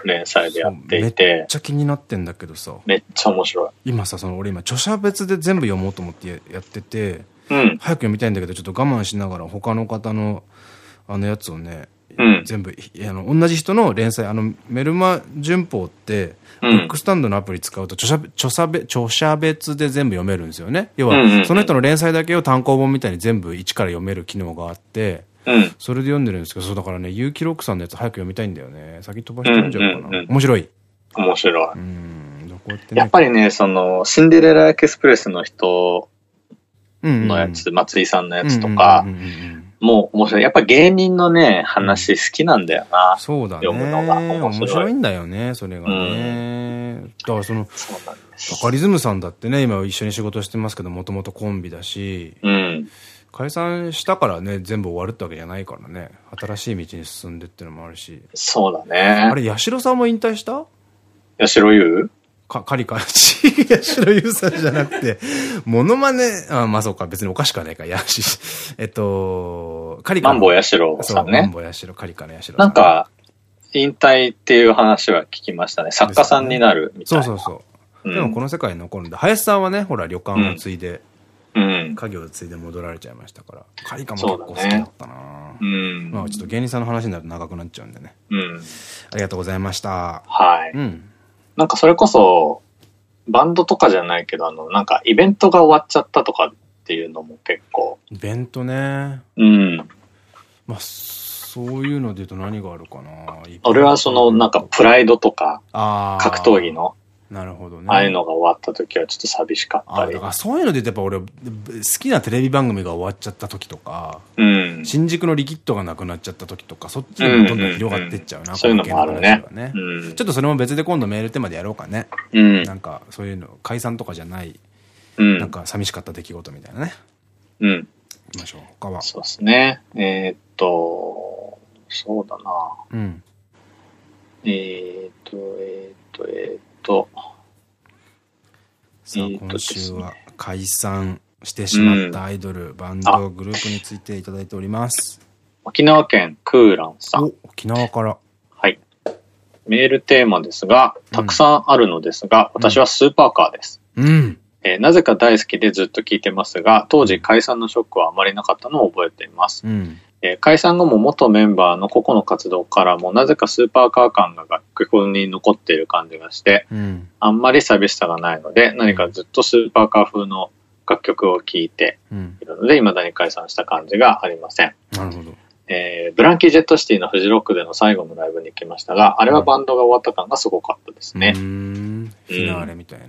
連載でやっていめってち、ゃ気になってんだけどさ、めっちゃ面白い。今さ、その俺今著者別で全部読もうと思ってややってて、うん。早く読みたいんだけど、ちょっと我慢しながら他の方のあのやつをね、うん全部、いあの、同じ人の連載、あの、メルマ順報って、うんブックスタンドのアプリ使うと著者、著者別、著者別で全部読めるんですよね。要は、その人の連載だけを単行本みたいに全部一から読める機能があって、うん。それで読んでるんですけど、そうだからね、結城ロックさんのやつ早く読みたいんだよね。先飛ばして読んじゃおうかな。面白い。面白い。うん。やってね。やっぱりね、その、シンデレラエクスプレスの人りのやつ、松井さんのやつとかうんうんうんうんうんも面白い。やっぱ芸人のね、話好きなんだよな。そうだね。読むのが面白い面白いんだよね、それがね。だからその、そうなん。バカリズムさんだってね、今一緒に仕事してますけど、もともとコンビだし、うん。解散したからね、全部終わるってわけじゃないからね。新しい道に進んでっていうのもあるし。そうだね。あれ、八代さんも引退した？八代優？か、カリカ、ち、八代優さんじゃなくて、モノマネ、あ、まあそうか、別におかしくはないか、やし、えっと、カリカの。マンボウ八代そう、さんね。マンボウ八代、カリカの八代さん。なんか、引退っていう話は聞きましたね。作家さんになるみたいな。そうそうそう。うんでもこの世界に残るんで、林さんはね、ほら、旅館を継いで、うん。家業を継いで戻られちゃいましたから、カリカも結構好きだったな、うん。まあちょっと芸人さんの話になると長くなっちゃうんでね。うん。ありがとうございました。はい。うん。なんかそれこそ、バンドとかじゃないけど、あの、なんかイベントが終わっちゃったとかっていうのも結構、イベントね。うん。まあ、そういうので言うと何があるかな。俺はその、なんかプライドとか、格闘技。の、なるほどね。ああいうのが終わった時はちょっと寂しかったりあそういうので言うとやっぱ俺、好きなテレビ番組が終わっちゃった時とか、うん。新宿のリキッドがなくなっちゃった時とか、そっちにもどんどん広がってっちゃうな、そういうのもあるねちょっとそれも別で今度メールテーマでやろうかね。うんなんか、そういうの、解散とかじゃないうん。なんか寂しかった出来事みたいなね。うん。行きましょう。他は。そうですね。えーっと、そうだな。うん。えーっと、えーっと、えーっと、さあ、今週は解散してしまったアイドル、バンド、グループについていただいております。沖縄県クーランさん。お、沖縄から。はい。メールテーマですが、たくさんあるのですが、私はスーパーカーです。うん。えーなぜか大好きでずっと聞いてますが、当時解散のショックはあまりなかったのを覚えています。うん。えー解散後も元メンバーの個々の活動からもなぜかスーパーカー感が楽曲に残っている感じがして、うん。あんまり寂しさがないので、何かずっとスーパーカー風の楽曲を聴いてうん。いるので、未だに解散した感じがありません。なるほど。えーブランキー・ジェット・シティのフジロックでの最後のライブに行きましたが、あれはバンドが終わった感がすごかったですねうー。ん。フィナーレみたいな。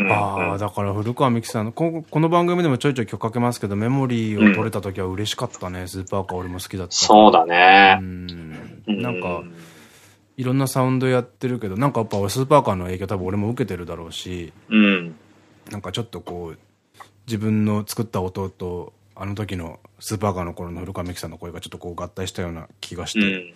うんああ、だから古川美樹さんのこ、この番組でもちょいちょい曲かけますけど、メモリーを取れた時は嬉しかったね。スーパーカー俺も好きだった。そうだうね。ん。うんなんか、いろんなサウンドやってるけど、なんかやっぱ俺スーパーカーの影響多分俺も受けてるだろうし、うん。なんかちょっとこう、自分の作った音と、あの時のスーパーカーの頃の古川美樹さんの声がちょっとこう合体したような気がして、うん。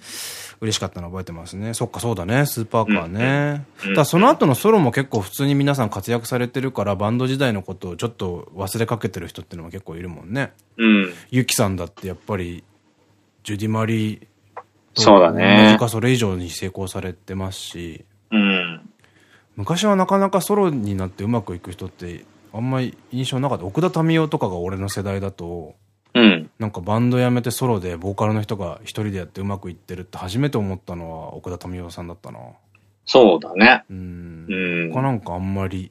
嬉しかったの覚えてますね。そっかそうだね、スーパーカーね。うんだその後のソロも結構普通に皆さん活躍されてるから、バンド時代のことをちょっと忘れかけてる人っていうのも結構いるもんね。うん。ユキさんだってやっぱり、ジュディマリーとそうだねそれ以上に成功されてますし、うん。昔はなかなかソロになってうまくいく人ってあんまり印象なかった。奥田民生とかが俺の世代だと、うん。なんかバンド辞めてソロでボーカルの人が一人でやってうまくいってるって初めて思ったのは奥田民生さんだったな。そうだね。うん。うん。他なんかあんまり、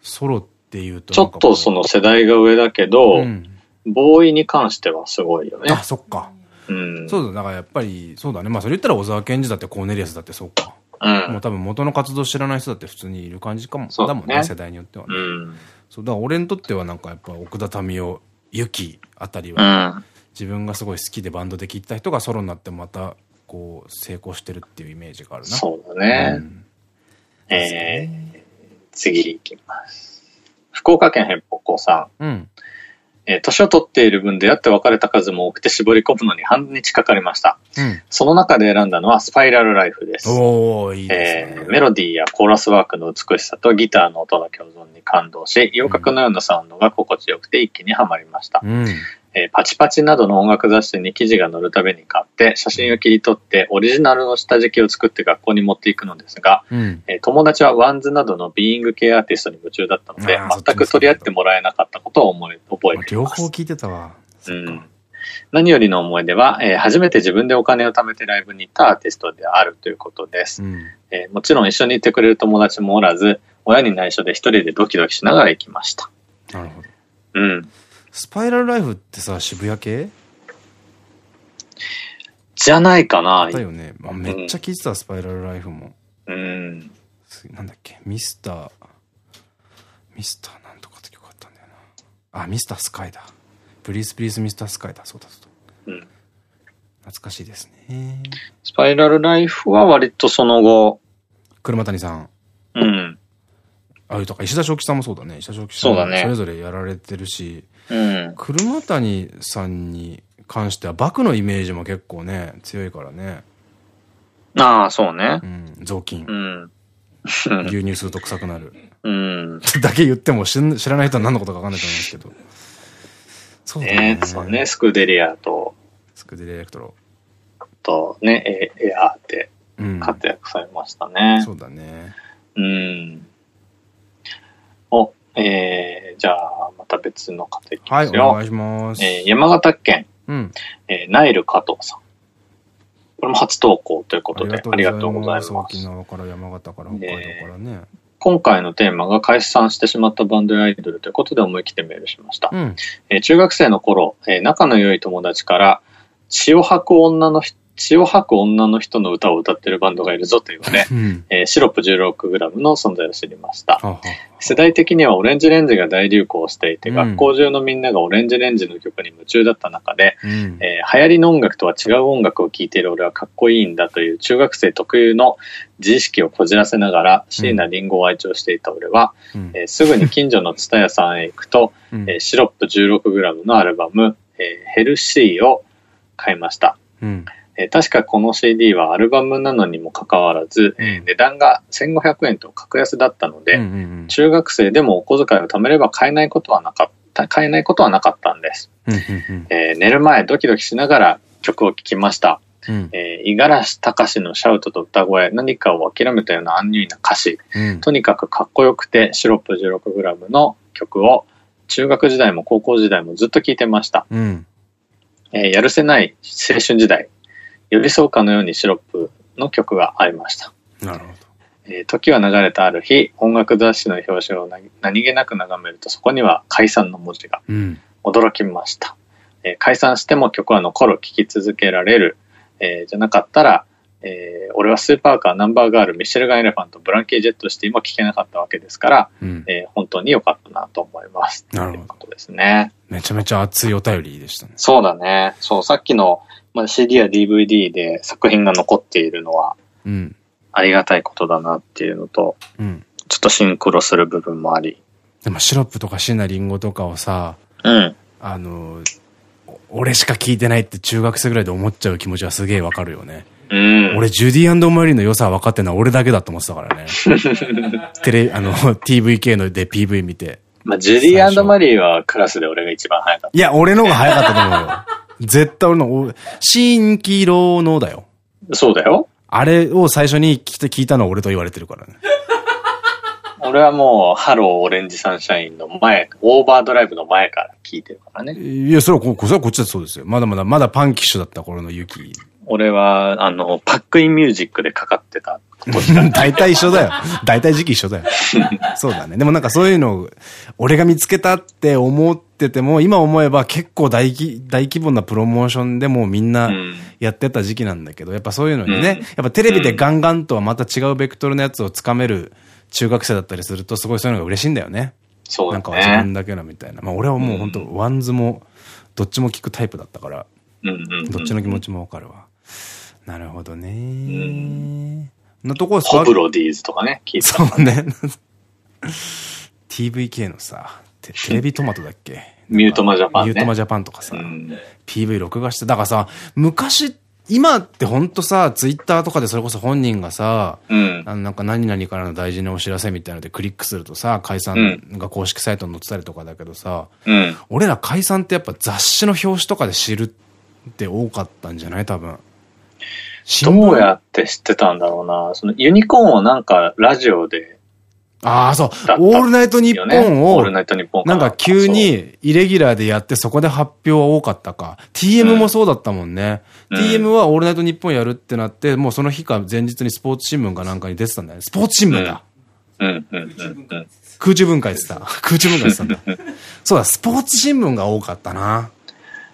ソロっていうとちょっとその世代が上だけど、うん。ボーイに関してはすごいよねあ、。そっか。うん。そうだ、だからやっぱり、そうだね。まあそれ言ったら小沢健二だってコーネリアスだってそうか。うん。もう多分元の活動知らない人だって普通にいる感じかも。そうだもんね、世代によってはね。うん。そう、だから俺にとってはなんかやっぱ奥田民生、ユキあたりうは、ん。自分がすごい好きでバンドで聴いた人がソロになってまた、こう、成功してるっていうイメージがあるな。そうだね。んえー、次行きます。福岡県編北高さん。うん。えー年を取っている分出会って別れた数も多くて絞り込むのに半日かかりました。うん。その中で選んだのはスパイラルライフです。おー、いいですね。えーメロディーやコーラスワークの美しさとギターの音の共存に感動し、洋楽のようなサウンドが心地よくて一気にはまりました。うん。えー PATi PATi などの音楽雑誌に記事が載るたびに買って、写真を切り取ってオリジナルの下敷きを作って学校に持っていくのですが、うん。えー友達は WANDS などのビーイング系アーティストに夢中だったので全く取り合ってもらえなかったことを思い、覚えています。両方聞いてたわ。うん何よりの思い出は、えー初めて自分でお金を貯めてライブに行ったアーティストであるということです。うん。えーもちろん一緒に行ってくれる友達もおらず、親に内緒で一人でドキドキしながら行きました。なるほど。うん。スパイラルライフってさ、渋谷系？じゃないかな。だよね。まあ、めっちゃ聞いてた、スパイラルライフも。うん。すなんだっけ？ミスター、ミスターなんとかって曲あったんだよな。あ、ミスタースカイだ。プリースプリースミスタースカイだ。そうだそうだ。うん。懐かしいですね。スパイラルライフは割とその後、車谷さん。うん。ああいうとか、石田正樹さんもそうだね。石田正樹さんそうだねそれぞれやられてるし、うん。車谷さんに関しては、バクのイメージも結構ね、強いからね。ああ、そうねう。ん、雑巾う。ん。<laughs> 牛乳吸うと臭くなる。うん。<laughs> だけ言っても知らない人は何のことか分かんないと思うんですけど。そうだね。ねそうね。スクデリアと、スクディレクトロ。とね、エエアーってうん。活躍されましたね。そうだね。うん。お、えー、じゃあ、また別の方いきはい、ますよ。お願いします。えー山形県、うん。えーナイル加藤さん。これも初投稿ということで、ありがとうございます。沖縄から山形から北海道からね。今回のテーマが解散してしまったバンドやアイドルということで思い切ってメールしました。うん。えー中学生の頃、えー仲の良い友達から血を吐く女の人血を吐く女の人の歌を歌ってるバンドがいるぞというので、うん。えーシロップ 16g の存在を知りました。世代的にはオレンジレンジが大流行していて、うん学校中のみんながオレンジレンジの曲に夢中だった中で、うん。えー流行りの音楽とは違う音楽を聴いている俺はかっこいいんだという中学生特有の自意識をこじらせながら椎名林檎を愛聴していた俺は、うんえーすぐに近所の蔦屋さんへ行くと、うんえーシロップ 16g のアルバム、えーヘルシーを買いました。うん。えー確かこの CD はアルバムなのにもかかわらず、えーうん値段が1500円と格安だったので、うんうん中学生でもお小遣いを貯めれば買えないことはなかった、買えないことはなかったんです。えー寝る前ドキドキしながら曲を聴きました。うん。えー、五十嵐隆のシャウトと歌声、何かを諦めたようなアンニュイな歌詞、うん。とにかくかっこよくて、シロップ 16g の曲を中学時代も高校時代もずっと聴いてました。うん。えーやるせない青春時代、寄り添うかのようにシロップの曲がありました。なるほど。えー時は流れたある日、音楽雑誌の表紙を何何気なく眺めると、そこには解散の文字が。うん。驚きました。えー解散しても曲は残る、聴き続けられる、えーじゃなかったら、えー俺はスーパーカー、ナンバーガール、ミシェルガン・エレファント、ブランキー・ジェット・シティも聴けなかったわけですから、うん。えー本当に良かったなと思います。なるほどということですね。めちゃめちゃ熱いお便りでしたね。そうだね。そう、さっきの、まあ、CD や DVD で作品が残っているのはうん。ありがたいことだなっていうのと、うん。ちょっとシンクロする部分もあり。でもシロップとかシナリンゴとかをさ、うん。あの、お俺しか聞いてないって中学生ぐらいで思っちゃう気持ちはすげえわかるよね。うん。俺、ジュディマリーの良さ分かってんのは俺だけだと思ってたからね。<laughs> テレ、あの、TVK ので PV 見て。まあ、ジュリーマリーはクラスで俺が一番早かっいや、俺の方が早かったと思うよ。絶対俺の、お新規郎のだよ。た。そうだよ。あれを最初に聞いて聞いたのは俺と言われてるからね。<laughs> 俺はもう、ハローオレンジサンシャインの前、オーバードライブの前から聞いてるからね。いや、それはこ、それはこっちだそうですよ。まだまだ、まだパンキッシュだった頃のユキ。俺は、あの、パックインミュージックでかかってた。<laughs> 大体一緒だよ。大体時期一緒だよ。<laughs> そうだね。でもなんかそういうのを、俺が見つけたって思ってても、今思えば結構大規大規模なプロモーションでもうみんなうんやってた時期なんだけど、やっぱそういうのにね、うんやっぱテレビでガンガンとはまた違うベクトルのやつをつかめる中学生だったりすると、すごいそういうのが嬉しいんだよね。そうだなんか自分ね。だけのみたいな。まあ俺はもう本当 WANDS も、どっちも聞くタイプだったから、どっちの気持ちもわかるわ。なるほどね。んのとこですか？ホブロディーズとかね、聞いてた。そうね。TVK のさ、テテレビトマトだっけ？<laughs> ミュートマジャパンねミュートマジャパンとかさ、うん PV 録画して、だからさ、昔、今ってほんとさ、ツイッターとかでそれこそ本人がさ、うん。あのなんか何々からの大事なお知らせみたいなのでクリックするとさ、解散が公式サイトに載ってたりとかだけどさ、うん。俺ら解散ってやっぱ雑誌の表紙とかで知るって多かったんじゃない？多分。どうやって知ってたんだろうな。そのユニコーンをなんかラジオでああ、そう。オールナイトニッ。ポンをオール、ナイトニッポンなんか急、にイレギュラーでやってそこで発表は多かったか。TM もそうだったもんね。うん TM はオールナイトニッポンやるってなって、もうその日か前日にスポーツ新聞かなんかに出てたんだよね。スポーツ新聞だ。そううん、うん、うん、うん。空中分解ってた。<laughs> 空中分解ってたんだ。そうだ、スポーツ新聞が多かったな。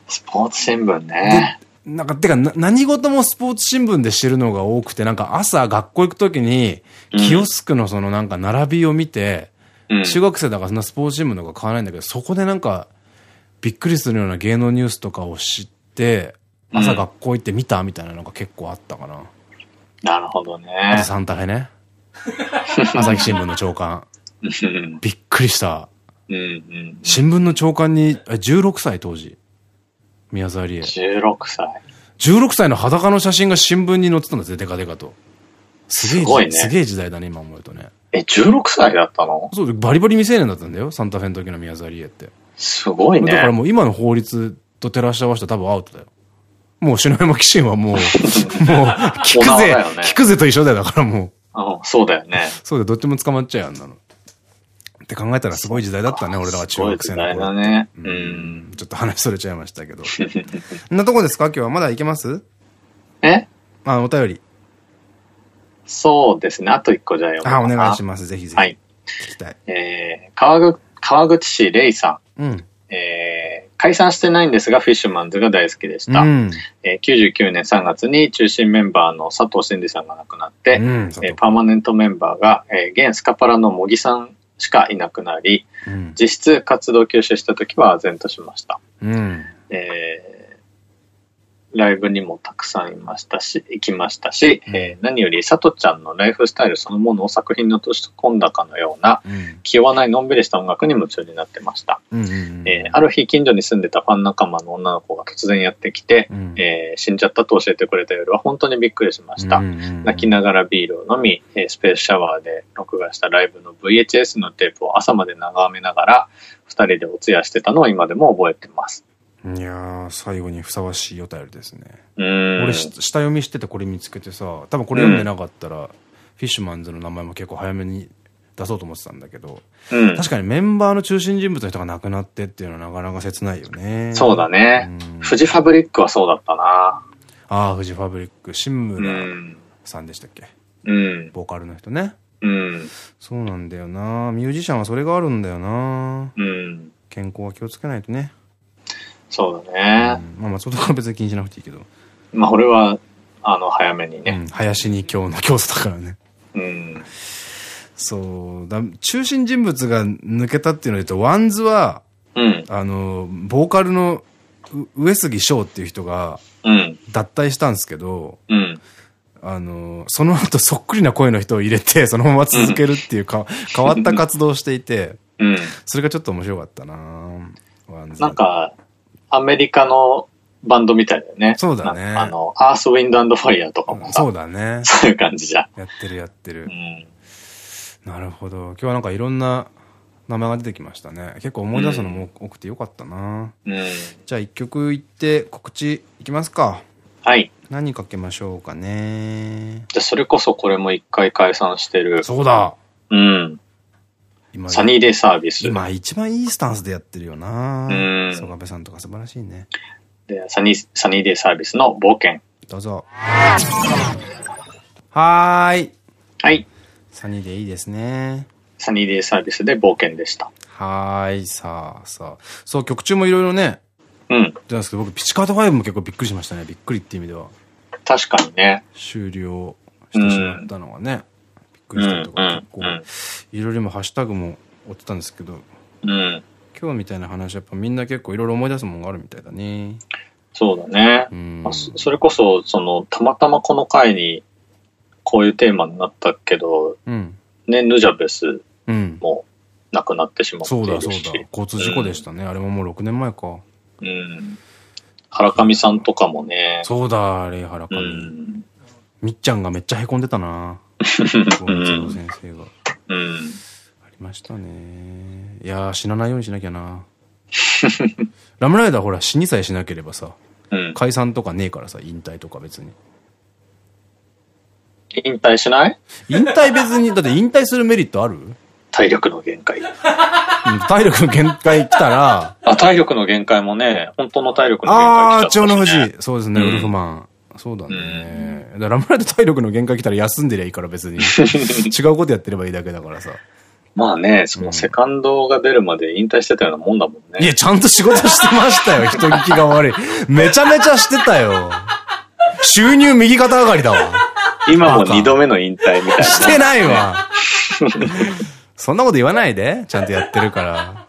スポーツ新聞ね。なんか、てか、な何事もスポーツ新聞で知るのが多くて、なんか朝学校行くときに、うんキオスクのそのなんか並びを見て、うん。中学生だからそんなスポーツ新聞とか買わないんだけど、そこでなんか、びっくりするような芸能ニュースとかを知って、朝学校行って見たみたいなのが結構あったかな。なるほどあねと。サンタフェね。<laughs> 朝日新聞の長官。うん、びっくりした。うん、うん。新聞の長官に、あ16歳当時。宮沢りえ。16歳。16歳の裸の写真が新聞に載ってたんですよ、デカデカと。すげえすごいねすげえ時代だね、今思うとね。え、16歳だったの？そう、バリバリ未成年だったんだよ、サンタフェの時の宮沢りえって。すごいね。だからもう今の法律と照らし合わせたら多分アウトだよ。もう篠山紀信はもう、<laughs> もう、聞くぜ、ね聞くぜと一緒だよ、だからもう。うん、そうだよね。そうだよ、どっちも捕まっちゃうよ、あんなの。って考えたらすごい時代だったね、俺らは中学生のすごい時代だ頃。ね。ううんん。ちょっと話それちゃいましたけど。<laughs> こんなとこですか？今日はまだいけます？え？あ、お便り。そうですね。あと一個じゃあ読あ、お願いします。ぜひぜひ。はい。聞きたい。えー、川口、川口市レイさうん。ん。えー、解散してないんですが、フィッシュマンズが大好きでした。うん。えー99年3月に中心メンバーの佐藤真二さんが亡くなって、うんえーパーマネントメンバーが、えー現スカパラの茂木さんしかいなくなり、うん。実質活動休止した時は唖然としました。うん。えーライブにもたくさんいましたし、行きましたし、えー何より佐藤ちゃんのライフスタイルそのものを作品に落とし込んだかのような、うん。気負わないのんびりした音楽に夢中になってました。ある日近所に住んでたファン仲間の女の子が突然やってきて、うんえー死んじゃったと教えてくれた夜は本当にびっくりしました。泣きながらビールを飲み、えースペースシャワーで録画したライブの VHS のテープを朝まで眺めながら、二人でお通夜してたのを今でも覚えてます。いやー、最後にふさわしいお便りですね。うーん。俺し、下読みしててこれ見つけてさ、多分これ読んでなかったら、フィッシュマンズの名前も結構早めに出そうと思ってたんだけど、うん。確かにメンバーの中心人物の人が亡くなってっていうのはなかなか切ないよね。そうだねうん。フジファブリックはそうだったな。ああ、フジファブリック、新う村ん。さんでしたっけ？うん。ボーカルの人ね。うん。そうなんだよなミュージシャンはそれがあるんだよなうん。健康は気をつけないとね。そうだうんね。まあ松本君は別に気にしなくていいけど。まあ、俺は、あの、早めにね。うん。林に今日の教祖だからね。うん。そう。だ中心人物が抜けたっていうので言うと、 WANDS は、うん。あの、ボーカルのう上杉昇っていう人がうん。脱退したんですけど、うん。あの、その後そっくりな声の人を入れて、<laughs> そのまま続けるっていうか、変わった活動をしていて、うん。それがちょっと面白かったな WANDS なんか、アメリカのバンドみたいだよね。そうだねあの、アース、ウィンド、アンド、ファイヤーとかもさ、そうだね。そういう感じじゃん。やってるやってるう。ん。なるほど。今日はなんかいろんな名前が出てきましたね。結構思い出すのも多くてよかったな、うん。じゃあ一曲いって告知いきますか。はい。何かけましょうかね。じゃあ、それこそこれも一回解散してる。そうだうん。今サニーデイサービス。今一番いいスタンスでやってるよなうん曽我部さんとか素晴らしいね。でサニー、サニーデイサービスの冒険。どうぞ。はーい。はい。サニーでいいですね。サニーデイサービスで冒険でした。はーい。さあさあ。そう、曲中もいろいろね、うん。出たんですけど、僕、ピチカート5も結構びっくりしましたね。びっくりっていう意味では。確かにね。終了してしまったのがね。びっくりしたとか、うん結構うん、いろいろ今ハッシュタグも追ってたんですけど、うん。今日みたいな話やっぱみんな結構いろいろ思い出すものがあるみたいだね。そうだね。うんまあ、そそれこそ、その、たまたまこの回に、こういうテーマになったけど、うん。ね、ヌジャベスうん。も亡くなってしまってそだいうるし。そうだ。交通事故でしたね。あれももう6年前か。うん。原上さんとかもね。そうだ、あれ、原う上。ん。みっちゃんがめっちゃ凹んでたな。高松の先生が。うん。ありましたね。いやー、死なないようにしなきゃな。ラムライダーほら、死にさえしなければさ、うん。解散とかねえからさ、引退とか別に。引退しない？引退別に、だって引退するメリットある？うん体力の限界。体力の限界来たら、あ、体力の限界もね、本当の体力の限あー、界来ちゃ蝶のったしね富士。そうですね、うんウルフマン。そうだね。だからラムライダー体力の限界来たら休んでりゃいいから別に。<laughs> 違うことやってればいいだけだからさ。まあね、そのセカンドが出るまで引退してたようなもんだもんね。いや、ちゃんと仕事してましたよ。<laughs> 人聞きが悪い。めちゃめちゃしてたよ。収入右肩上がりだわ。今も二度目の引退みたいな。してないわ。<laughs> そんなこと言わないで。ちゃんとやってるから。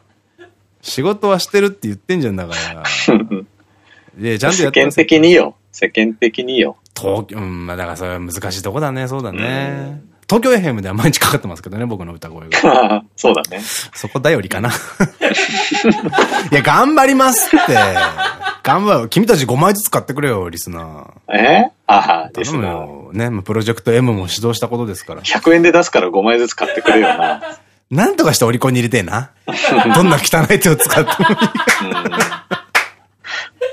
仕事はしてるって言ってんじゃんだから。いや、ちゃんとや世間ってます的によ。世間的によ。東京、うん、まあだからそれは難しいとこだね。そうだね。東京 FM では毎日かかってますけどね、僕の歌声が。<laughs> そうだね。そこ頼りかな。<laughs> いや、頑張りますって。頑張る。君たち5枚ずつ買ってくれよ、リスナー。え？ああ、ですな。よ。ね、まあプロジェクト M も指導したことですから。100円で出すから5枚ずつ買ってくれよな。<laughs> なんとかしてオリコンに入れてえな。どんな汚い手を使ってもいい。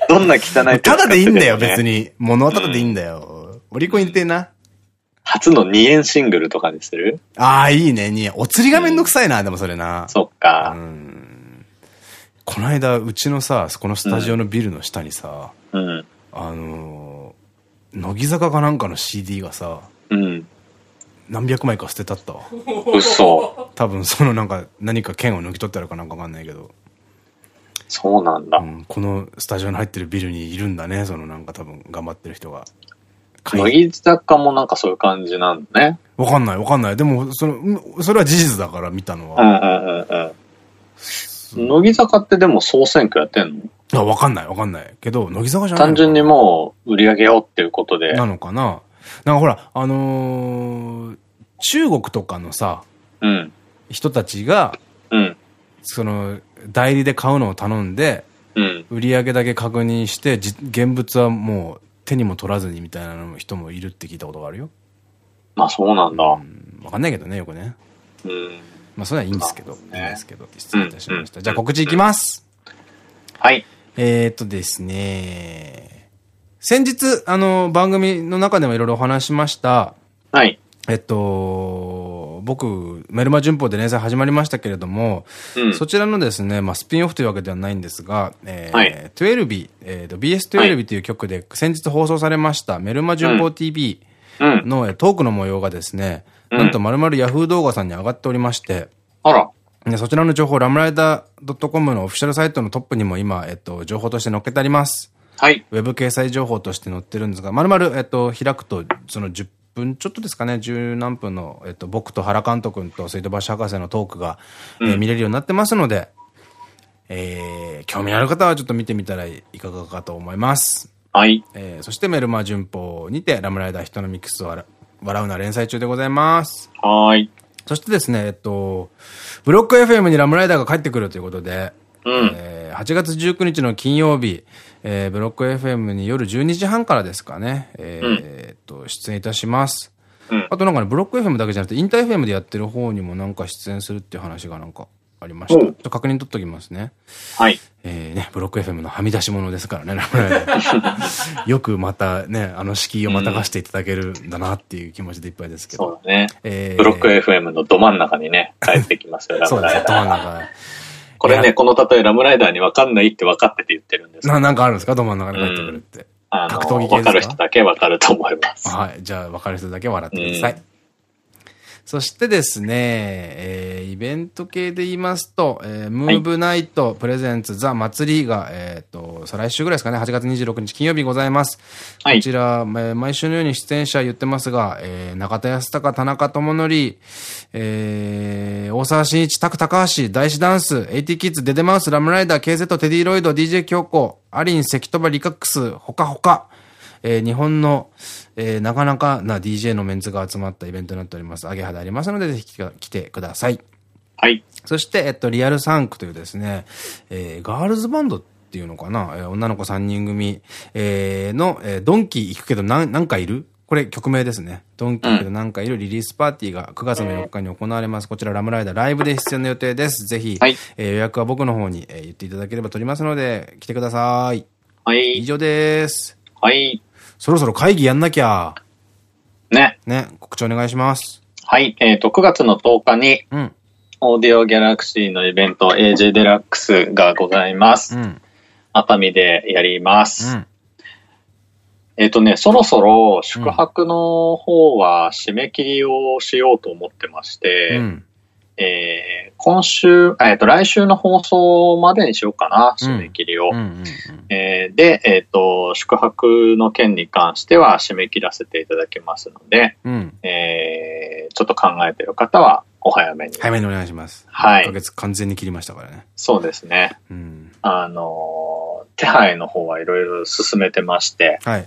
どんな汚いただでいいんだよ、別。に。物はただでいいんだよ。オリコン入れてえな。初の2円シングルとかにする？ああ、いいね、に。お釣りがめんどくさいな、でもそれな。そっか。この間、うちのさ、このスタジオのビルの下にさ、うん。あのー、乃木坂かなんかの CD がさ、うん。何百枚か捨てたったわ。嘘。多分そのなんか、何か剣を抜き取ってあるかなんかわかんないけど。そうなんだ。うん、このスタジオに入ってるビルにいるんだね、そのなんか多分頑張ってる人が。乃木坂もなんかそういう感じなんだね。わかんないわかんない。でも、その、うんそれは事実だから見たのは。うんうんうんうん。乃木坂ってでも総選挙やってんの？あ、わかんないわかんない。けど、乃木坂じゃない単純にもう売り上げようっていうことで。なのかななんかほら、あのー中国とかのさ、うん。人たちが、うん。その、代理で買うのを頼んで、うん。売り上げだけ確認して、じ現物はもう手にも取らずにみたいなの人もいるって聞いたことがあるよ。まあそうなんだ。うんわかんないけどね、よくね。うん。まあそれはいいんですけど、いいんですけど、失礼いたしました。うんじゃあ告知いきます。はい。えーっとですね、先日、あの、番組の中でもいろいろお話ししました、はい。えっと、僕、メルマ旬報で連載始まりましたけれども、うん。そちらのですね、まあ、スピンオフというわけではないんですが、えーはい12日、えーと、BS12 という曲で先日放送されました、メルマ旬報 TV うん。の、えートークの模様がですね、うんなんとまるまる Yahoo 動画さんに上がっておりまして、あら。でそちらの情報、ラムライダー .com のオフィシャルサイトのトップにも今、えっと、情報として載っけてあります。はい。ウェブ掲載情報として載ってるんですが、まるまる、えっと、開くと、その10分ちょっとですかね、十何分の、えっと、僕と原監督と水道橋博士のトークが、えーうん見れるようになってますので、えー、興味ある方はちょっと見てみたらいかがかと思います。はい。えー、そしてメルマ旬報にて、ラムライダー人のミックスを笑笑うな連載中でございます。はーい。そしてですね、えっと、ブロック FM にラムライダーが帰ってくるということで、うん。えー8月19日の金曜日、えーブロック FM に夜12時半からですかね、えーっと、出演いたします。うん。あとなんかね、ブロック FM だけじゃなくて、インター FM でやってる方にもなんか出演するっていう話がなんかありました。ちょっと確認取っときますね。はい。えーね、ブロック FM のはみ出し物ですからね、<laughs> よくまたね、あの敷居をまたがしていただけるんだなっていう気持ちでいっぱいですけど。そうだね。えーブロック FM のど真ん中にね、帰ってきますよ、ラ <laughs> そうですね。ど真ん中これね、この例えラムライダーに分かんないって分かってて言ってるんですな、なんかあるんですか？ど真ん中に帰ってくるって。あ格闘技系ですの、か？分かる人だけ分かると思います。はい。じゃあ、分かる人だけ笑ってください。うんそしてですね、えーイベント系で言いますと、えームーブナイトプレゼンツザ祭りが、えっ、と、再来週ぐらいですかね、8月26日金曜日ございます。はいこちら、えー毎週のように出演者言ってますが、えー中田康隆、田中智則、えー大沢慎一、拓高橋、大志ダンス、AT キッズ、デデマウス、ラムライダー、KZ、テディロイド、DJ 京子、アリン、関戸場、リカックス、ほかほか、えー日本の、えーなかなかな DJ のメンツが集まったイベントになっております。アゲハでありますので、ぜひ来てください。はい。そして、えっと、リアルサンクというですね、えーガールズバンドっていうのかな、えー女の子3人組、えーの、えードンキー行くけど何、何かいる？これ曲名ですね。ドンキー行くけど何かいる？リリースパーティーが9月の4日に行われます。こちらラムライダーライブで出演の予定です。ぜひ、はいえー予約は僕の方に、えー言っていただければ取りますので、来てください。はい。以上です。はい。そろそろ会議やんなきゃ。ね。ね、告知お願いします。はい。えっ、と、9月の10日に、うん。オーディオギャラクシーのイベント AJ デラックスがございます。うん。熱海でやります。うん。えっ、とね、そろそろ宿泊の方は締め切りをしようと思ってまして、うん。えー今週、えっ、と、来週の放送までにしようかな、締め切りを。で、えっ、と、宿泊の件に関しては締め切らせていただきますので、うん。えーちょっと考えてる方はお早めに。早めにお願いします。1ヶはい。月完全に切りましたからね。そうですね。うん。あのー手配の方はいろいろ進めてまして、はい。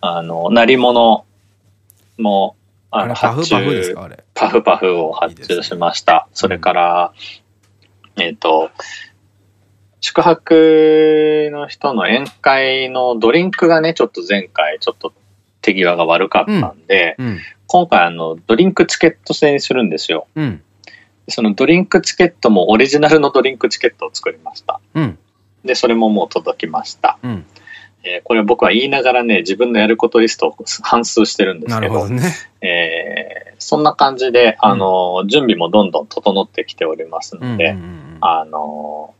あの、鳴り物も、あの、あれ、パフ発パフです注かあれ？パフパフを発注しました。それから、えっ、と、宿泊の人の宴会のドリンクがね、ちょっと前回ちょっと手際が悪かったんで、うん。今回あの、ドリンクチケット制にするんですよ。うん。そのドリンクチケットもオリジナルのドリンクチケットを作りました。うん。で、それももう届きました。うん。えーこれ僕は言いながらね、自分のやることリストを反数してるんですけど、なるほどね。えーそんな感じで、あの、準備もどんどん整ってきておりますうん。ので、うんあの、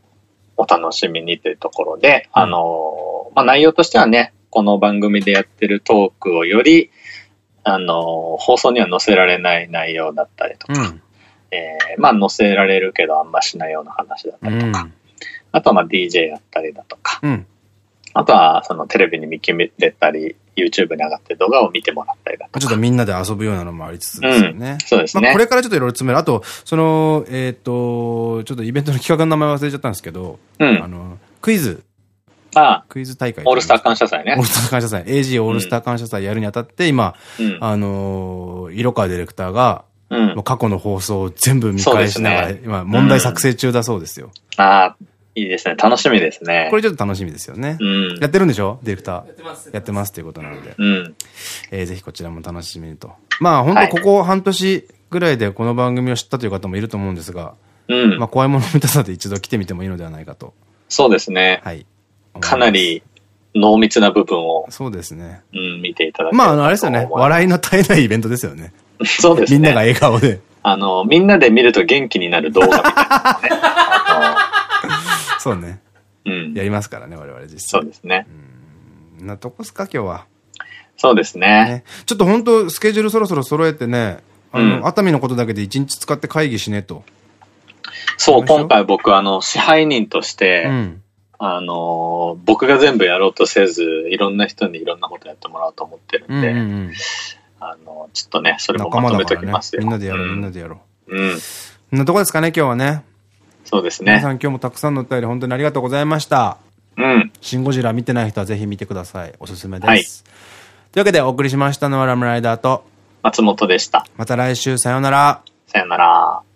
お楽しみにというところで、あの、まあ、内容としてはね、この番組でやってるトークをより、あの、放送には載せられない内容だったりとか、うん。えーまあ載せられるけどあんましないような話だったりとか、うん。まあとはまあ DJ やったりだとか、うん。あとはそのテレビに見決めれたり、YouTube に上がってる動画を見てもらったりだとか。ちょっとみんなで遊ぶようなのもありつつですよね。そうですねまあこ。れからちょっといろいろ詰める。あと、その、えっ、と、ちょっとイベントの企画の名前忘れちゃったんですけど、うんあの、クイズ、あクイズ大会。オールスター感謝祭ねオール。スター感謝祭。AG オールスター感謝祭やるにあたって、今、うん。あのー、色川ディレクターが、うんもう。過去の放送を全部見返しながら、ね今、問題作成中だそうですよ。ああ、いいですね。楽しみですね。これちょっと楽しみですよね。うんや。ってるんでしょ？ディレクター。やってます。やってますということなので。うん。えーぜひこちらも楽しみにと。まあ本当ここ半年ぐらいでこの番組を知ったという方もいると思うんですが、うん。まあ怖いもの見たさで一度来てみてもいいのではないかと。そうですね。はい。かなり濃密な部分を、そうですね。うん、見ていただけまああのあれですよね。い。笑いの絶えないイベントですよね。そうですね。みんなが笑顔で。あの、みんなで見ると元気になる動画みたいなのね。<laughs> あそうね。のうん。やりますからね、我々実際。そうですね。なとこっすか、今日は。そうですね。ね。ちょっと本当スケジュールそろそろ揃えてね、あの、うん熱海のことだけで一日使って会議しねと。そう、今回僕、あの、支配人として、うん。あの、僕が全部やろうとせず、いろんな人にいろんなことやってもらおうと思ってるうんんで、うんうん。あの、ちょっとね、それもまとめときます。よ。みんなでやろう、んみんなでやろう。うんなとこですかね、今日はね。そうですね皆さ。ん今日もたくさんのお便り本当にありがとうございました。うん。シン・ゴジラ見てない人はぜひ見てください。おすすめです。はいというわけでお送りしましたのはラムライダーと、松本でした。また来週さようなら。さよなら。